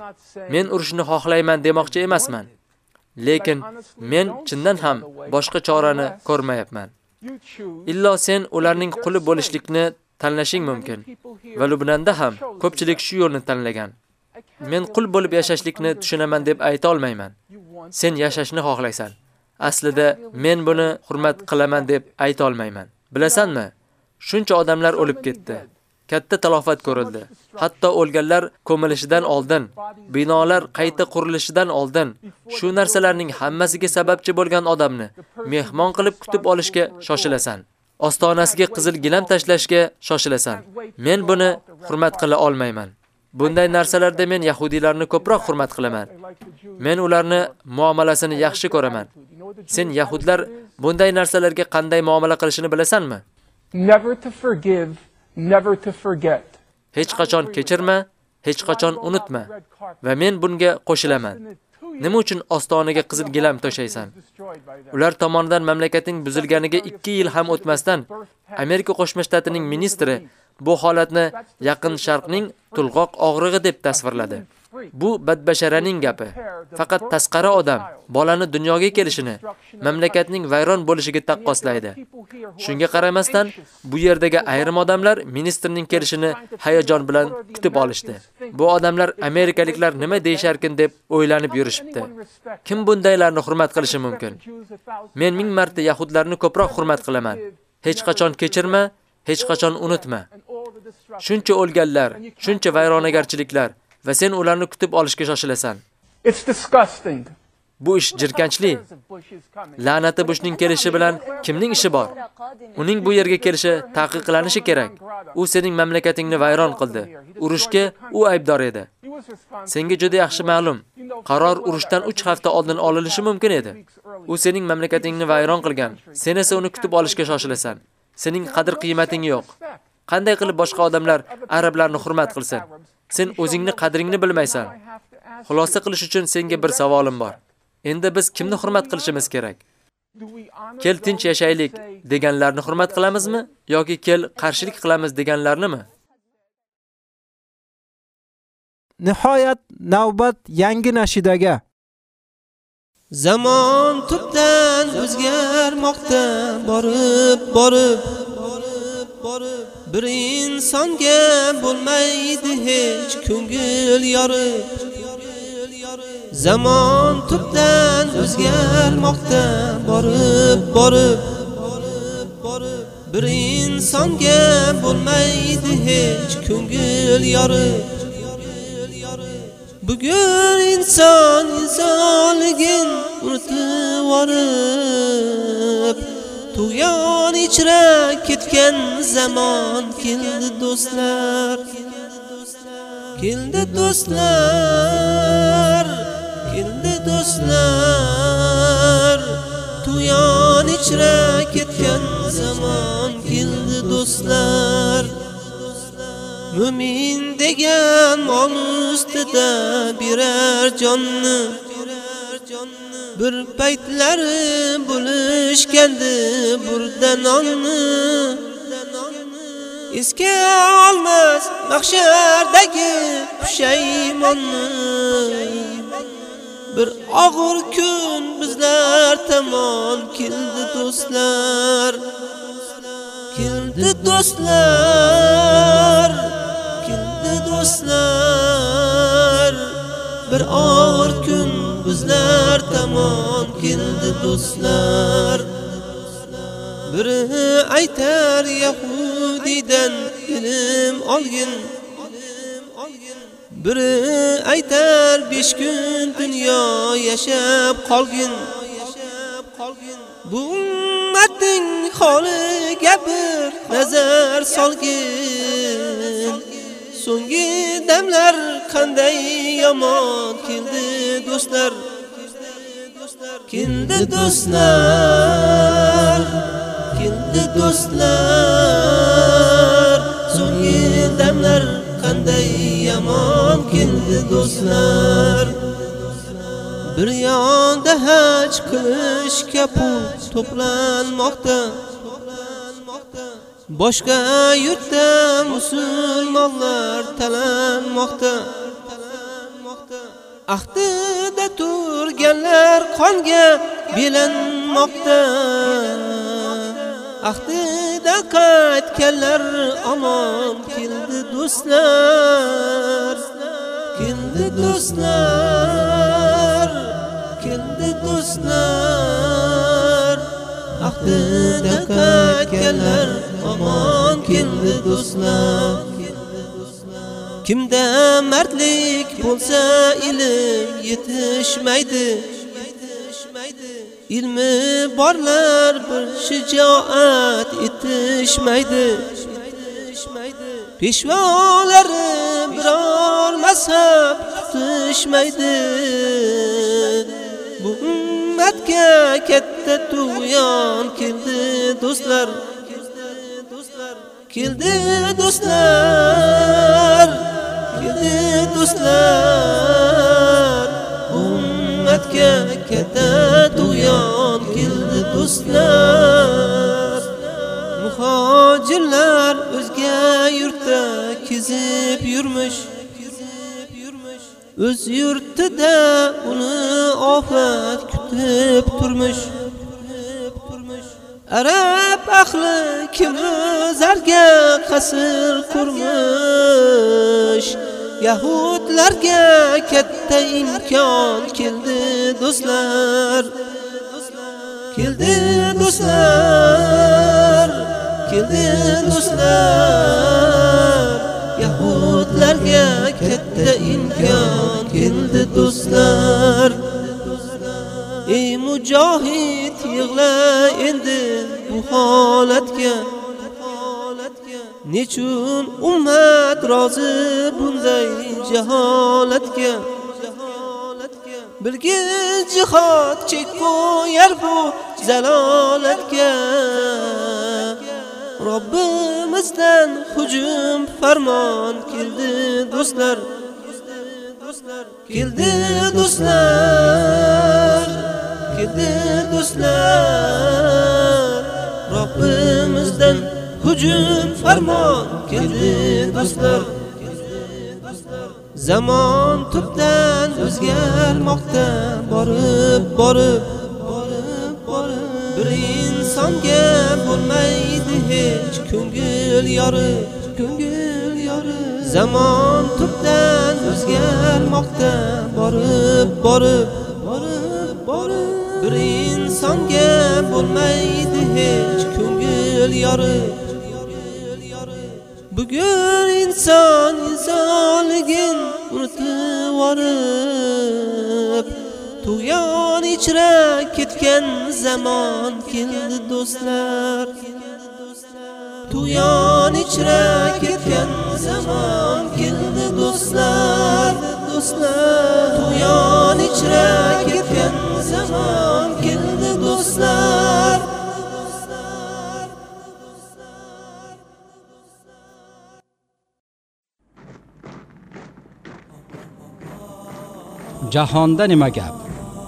Men urushni xohlayman demoqchi emasman. Lekin men chindan ham boshqa chorani ko'rmayapman. Illo sen ularning quli bo'lishlikni tanlashing mumkin. Va Lubnanda ham ko'pchilik shu yo'lni tanlagan. Men qul bo'lib yashashlikni tushunaman deb ayta olmayman. Sen yashashni xohlaysan. Aslida men buni hurmat qilaman deb ayta olmayman. Bilasanmi? Shuncha odamlar o'lib ketdi. Katta talofat ko'rildi. Hatto o'lganlar ko'milishidan oldin, binolar qayta qurilishidan oldin shu narsalarning hammasiga sababchi bo'lgan odamni mehmon qilib kutib olishga shoshilasan. Ostonasiga qizil gilam tashlashga shoshilasan. Men buni hurmat qila olmayman. Bunday narsalarda men yahudiylarni ko'proq hurmat qilaman. Men ularni muomalasini yaxshi ko'raman. Sen yahudlar bunday narsalarga qanday muomala qilishini bilasanmi? Never to forgive, never to forget. Hech qachon kechirma, hech qachon unutma va men bunga qo'shilaman. Nima uchun ostonaga qizil gilam to'shaysan? Ular tomonidan mamlakating buzilganiga 2 yil ham o'tmasdan Amerika Qo'shma Shtatining ministri bu holatni Yaqin Sharqning tulg'oq og'rig'i deb tasvirladi. Bu badbasharaning gapi. Faqat tasqara odam bolani dunyoga kelishini, mamlakatning vayron bo'lishiga taqqoslaydi. Shunga qaramasdan, bu yerdagi ayrim odamlar ministrning kelishini hayajon bilan kutib olishdi. Bu odamlar amerikaliklar nima deyisharkin deb o'ylanib yurishibdi. Kim bundaylarni hurmat qilishi mumkin? Men ming marta yahudlarni ko'proq hurmat qilaman. Hech qachon kechirma, hech qachon unutma. Shuncha o'lganlar, shuncha vayronagarchiliklar va sen ularni kutib olishga shoshilasan. It's disgusting. Bu ish jirkanchli. La'nati Bushning kelishi bilan kimning ishi bor? Uning bu yerga kelishi taqiqlanishi kerak. U sening mamlakatingni vayron qildi. Urushga u aybdor edi. Senga juda yaxshi ma'lum. Qaror urushdan 3 hafta oldin olinishi mumkin edi. U sening mamlakatingni vayron qilgan. Sen esa uni kutib olishga shoshilasan. Sening qadr qiymating yo'q. Qanday qilib boshqa odamlar arablarni hurmat qilsin? Sen o'zingni qadringni bilmaysan. Xulosa qilish uchun senga bir savolim bor. Endi biz kimni hurmat qilishimiz kerak? Kel tinch yashaylik deganlarni hurmat qilamizmi yoki kel qarshilik qilamiz deganlarnimi? Nihoyat navbat yangi nashidaga. Zamon tubdan o'zgarmoqda, borib, borib, borib, bir insonga bo'lmaydi hech ko'ngil yorib. Zamon tubdan o'zgarmoqda borib borib. Bir insonga bo'lmaydi hech ko'ngil yorib. Bugun inson insonligin unutib yuborib Tug'yon ichra ketgan zamon keldi do'stlar Keldi do'stlar Keldi do'stlar. Tug'yon ichra ketgan zamon keldi do'stlar. Mu'min degan mol ustida birar jonni. Bir paytlari bo'lishgandi burda nonni Esga olmas mahshardagi pushaymonni. Bir og'ir kun bizlar tomon keldi do'stlar. Keldi do'stlar keldi do'stlar. Bir og'ir kun bizlar tamon keldi do'stlar. Biri aytar yahudidan ilm olgin. Biri aytar 5 kun dunyo yashab qolgin. Bu ummatning holi gapir nazar solgin. So'nggi damlar qanday yomon keldi do'stlar. Keldi do'stlar keldi do'stlar. So'nggi damlar qanday yomon keldi do'stlar. Bir yonda haj qilishga pul to'planmoqda. Boshqa yurtda musulmonlar talanmoqda. Ahdida turganlar qonga belanmoqda ahdida qaytganlar omon keldi do'stlar. Keldi do'stlar keldi do'stlar. Vaqtida qaytganlar omon keldi do'stlar. Kimda mardlik bo'lsa ilm yetishmaydi. Ilmi borlar bir shijoat yetishmaydi. Peshvolari biror mazhab tutishmaydi. Bu ummatga katta tug'yon keldi do'stlar. Keldi do'stlar. Keldi do'stlar. Ummatga katta tug'yon keldi do'stlar. Muhojirlar o'zga yurtda kezib yurmish o'z yurtida uni ofat kutib turmush. Arab ahli kim o'zarga qasr qurmush? Yahudlarga katta imkon keldi do'stlar. Keldi do'stlar. Keldi do'stlar. Yahudlarga katta imkon keldi do'stlar. Ey mujohid yig'la endi bu holatga. Nechun ummat rozi bunday jaholatga? Bilgin jihad chek qo'yar bu zalolatga. Robbimizdan hujum farmon keldi do'stlar. Keldi do'stlar. Keldi do'stlar. Robbimizdan hujum farmon keldi do'stlar. Zamon tubdan o'zgarmoqda borib borib borib borib insonga bo'lmaydi hech ko'ngil yori ko'ngil yori zamon tubdan o'zgarmoqda borib borib borib borib bir insonga bo'lmaydi hech ko'ngil yori bugun inson insonligin unutib yorib tug'yon ichra ketgan zamon keldi do'stlar. Tug'yon ichra ketgan zamon keldi do'stlar. Do'stlar tug'yon ichra ketgan zamon keldi do'stlar. Jahonda nima gap?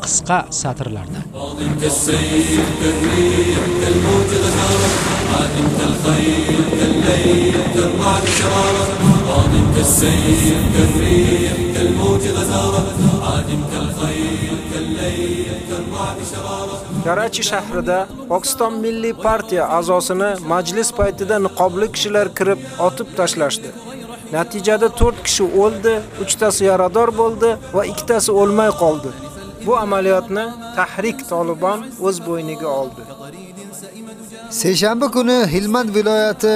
qisqa satrlarda karachi shahrida pokiston milliy partiya a'zosini majlis paytida niqobli kishilar kirib otib tashlashdi Natijada 4 kishi o'ldi, 3 tasi yarador bo'ldi va 2 tasi o'lmay qoldi. Bu amaliyotni Tahrik Tolibon o'z bo'yniga oldi. Seshanba kuni Hilmand viloyati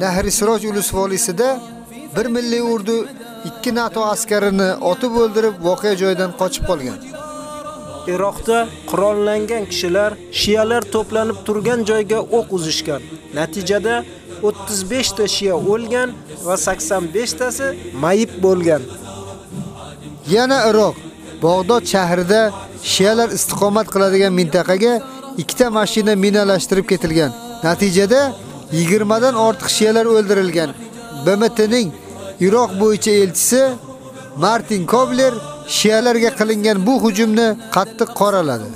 Nahrisroj ulus volisida bir milliy urdu ikki NATO askarini otib o'ldirib voqea joyidan qochib qolgan. Iroqda qurollangan kishilar shiyalar to'planib turgan joyga o'q uzishgan. Natijada 35 ta shiya o'lgan va 85 tasi mayib bo'lgan. Yana Iroq Bag'dod shahrida shiyalar istiqomat qiladigan mintaqaga ikkita mashina minalashtirib ketilgan. Natijada 20 dan ortiq shiyalar o'ldirilgan. BMTning Iroq bo'yicha elchisi Martin Kobler shiyalarga qilingan bu hujumni qattiq qoraladi.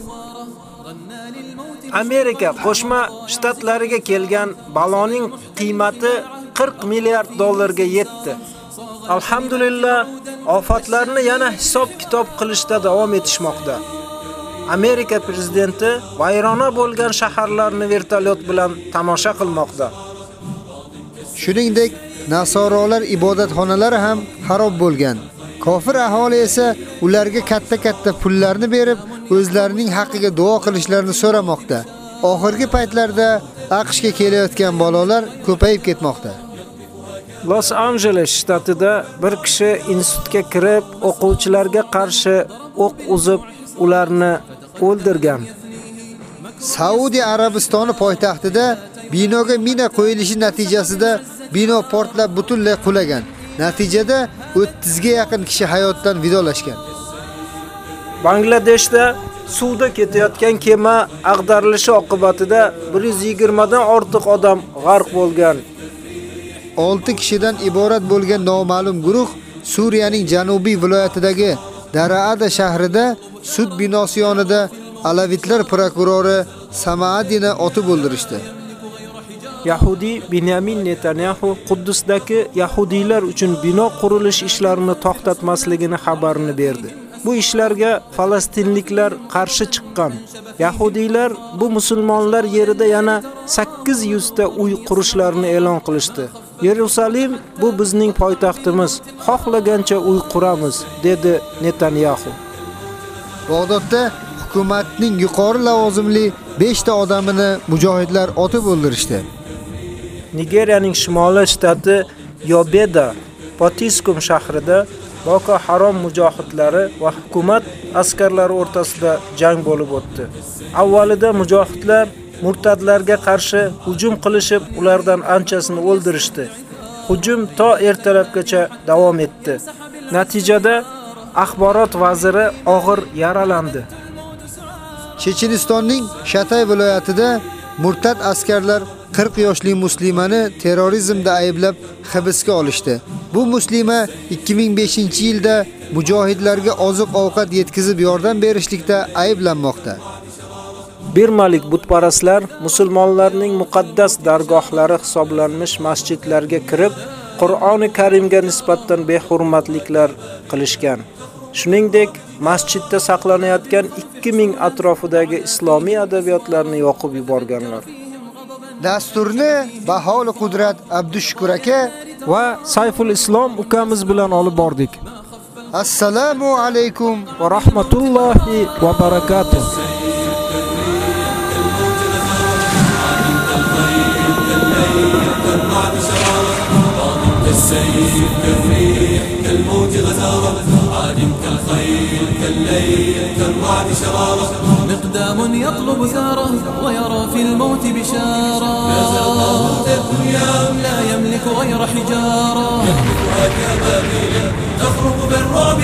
Amerika Qo'shma Shtatlariga kelgan baloning qiymati 40 milliard dollarga yetdi. Alhamdulillah, ofatlarni yana hisob kitob qilishda davom etishmoqda. Amerika prezidenti vayrona bo'lgan shaharlarni vertolyot bilan tomosha qilmoqda. Shuningdek, nasorolar ibodatxonalari ham xarob bo'lgan. Kofir aholi esa ularga katta-katta pullarni berib, o'zlarining haqqiga duo qilishlarini so'ramoqda. Oxirgi paytlarda AQShga kelayotgan balolar ko'payib ketmoqda. Los Angeles shtatida bir kishi institutga kirib, o'quvchilarga qarshi o'q uzib, ularni o'ldirgan. Saudiya Arabistoni poytaxtida binoga mina qo'yilishi natijasida bino portlab butunlay qulagan. Natijada 30 ga yaqin kishi hayotdan vidolashgan. Bangladeshda suvda ketayotgan kema ag'darilishi oqibatida 120 dan ortiq odam g'arq bo'lgan. 6 kishidan iborat bo'lgan noma'lum guruh Suriyaning janubiy viloyatidagi Daraada shahrida sud binosi yonida Alavitlar prokurori Samaadini otib o'ldirishdi. Yahudi Binyamin Netanyahu Quddusdagi yahudiylar uchun bino qurilish ishlarini to'xtatmasligini xabarini berdi. Bu ishlarga falastinliklar qarshi chiqqan. Yahudiylar bu musulmonlar yerida yana 800 ta uy qurishlarini e'lon qilishdi. Yerusalim bu bizning poytaxtimiz. Xohlagancha uy quramiz, dedi Netanyahu. Bag'dodda hukumatning yuqori lavozimli 5 ta odamini mujohidlar otib o'ldirishdi. Nigeriyaning shimoliy shtati Yobeda Potiskum shahrida Boko Haram mujohidlari va hukumat askarlari o'rtasida jang bo'lib o'tdi. Avvalida mujohidlar murtadlarga qarshi hujum qilishib, ulardan anchasini o'ldirishdi. Hujum to ertalabgacha davom etdi. Natijada axborot vaziri og'ir yaralandi. Chechenistonning Shatay viloyatida murtad askarlar 40 yoshli muslimani terrorizmda ayblab hibsga olishdi. Bu muslima 2005-yilda mujohidlarga oziq-ovqat yetkazib yordam berishlikda ayblanmoqda. Birmalik butparastlar musulmonlarning muqaddas dargohlari hisoblanmish masjidlarga kirib, Qur'oni Karimga nisbatan behurmatliklar qilishgan. Shuningdek, masjidda saqlanayotgan 2000 atrofidagi islomiy adabiyotlarni yoqib yuborganlar. Dasturni Baholi Qudrat Abdushukur aka va Sayful Islom ukamiz bilan olib bordik. Assalomu alaykum va rahmatullohi va barakatuh. كالسيف كالريح كالموج غزارة عاد كالخيل كالليل كالرعد شرارة. مقدام يطلب ثاره ويرى في الموت بشارة. لا زال الدنيا لا يملك غير حجارة. يهلكها كبابيل تخرق بالرعب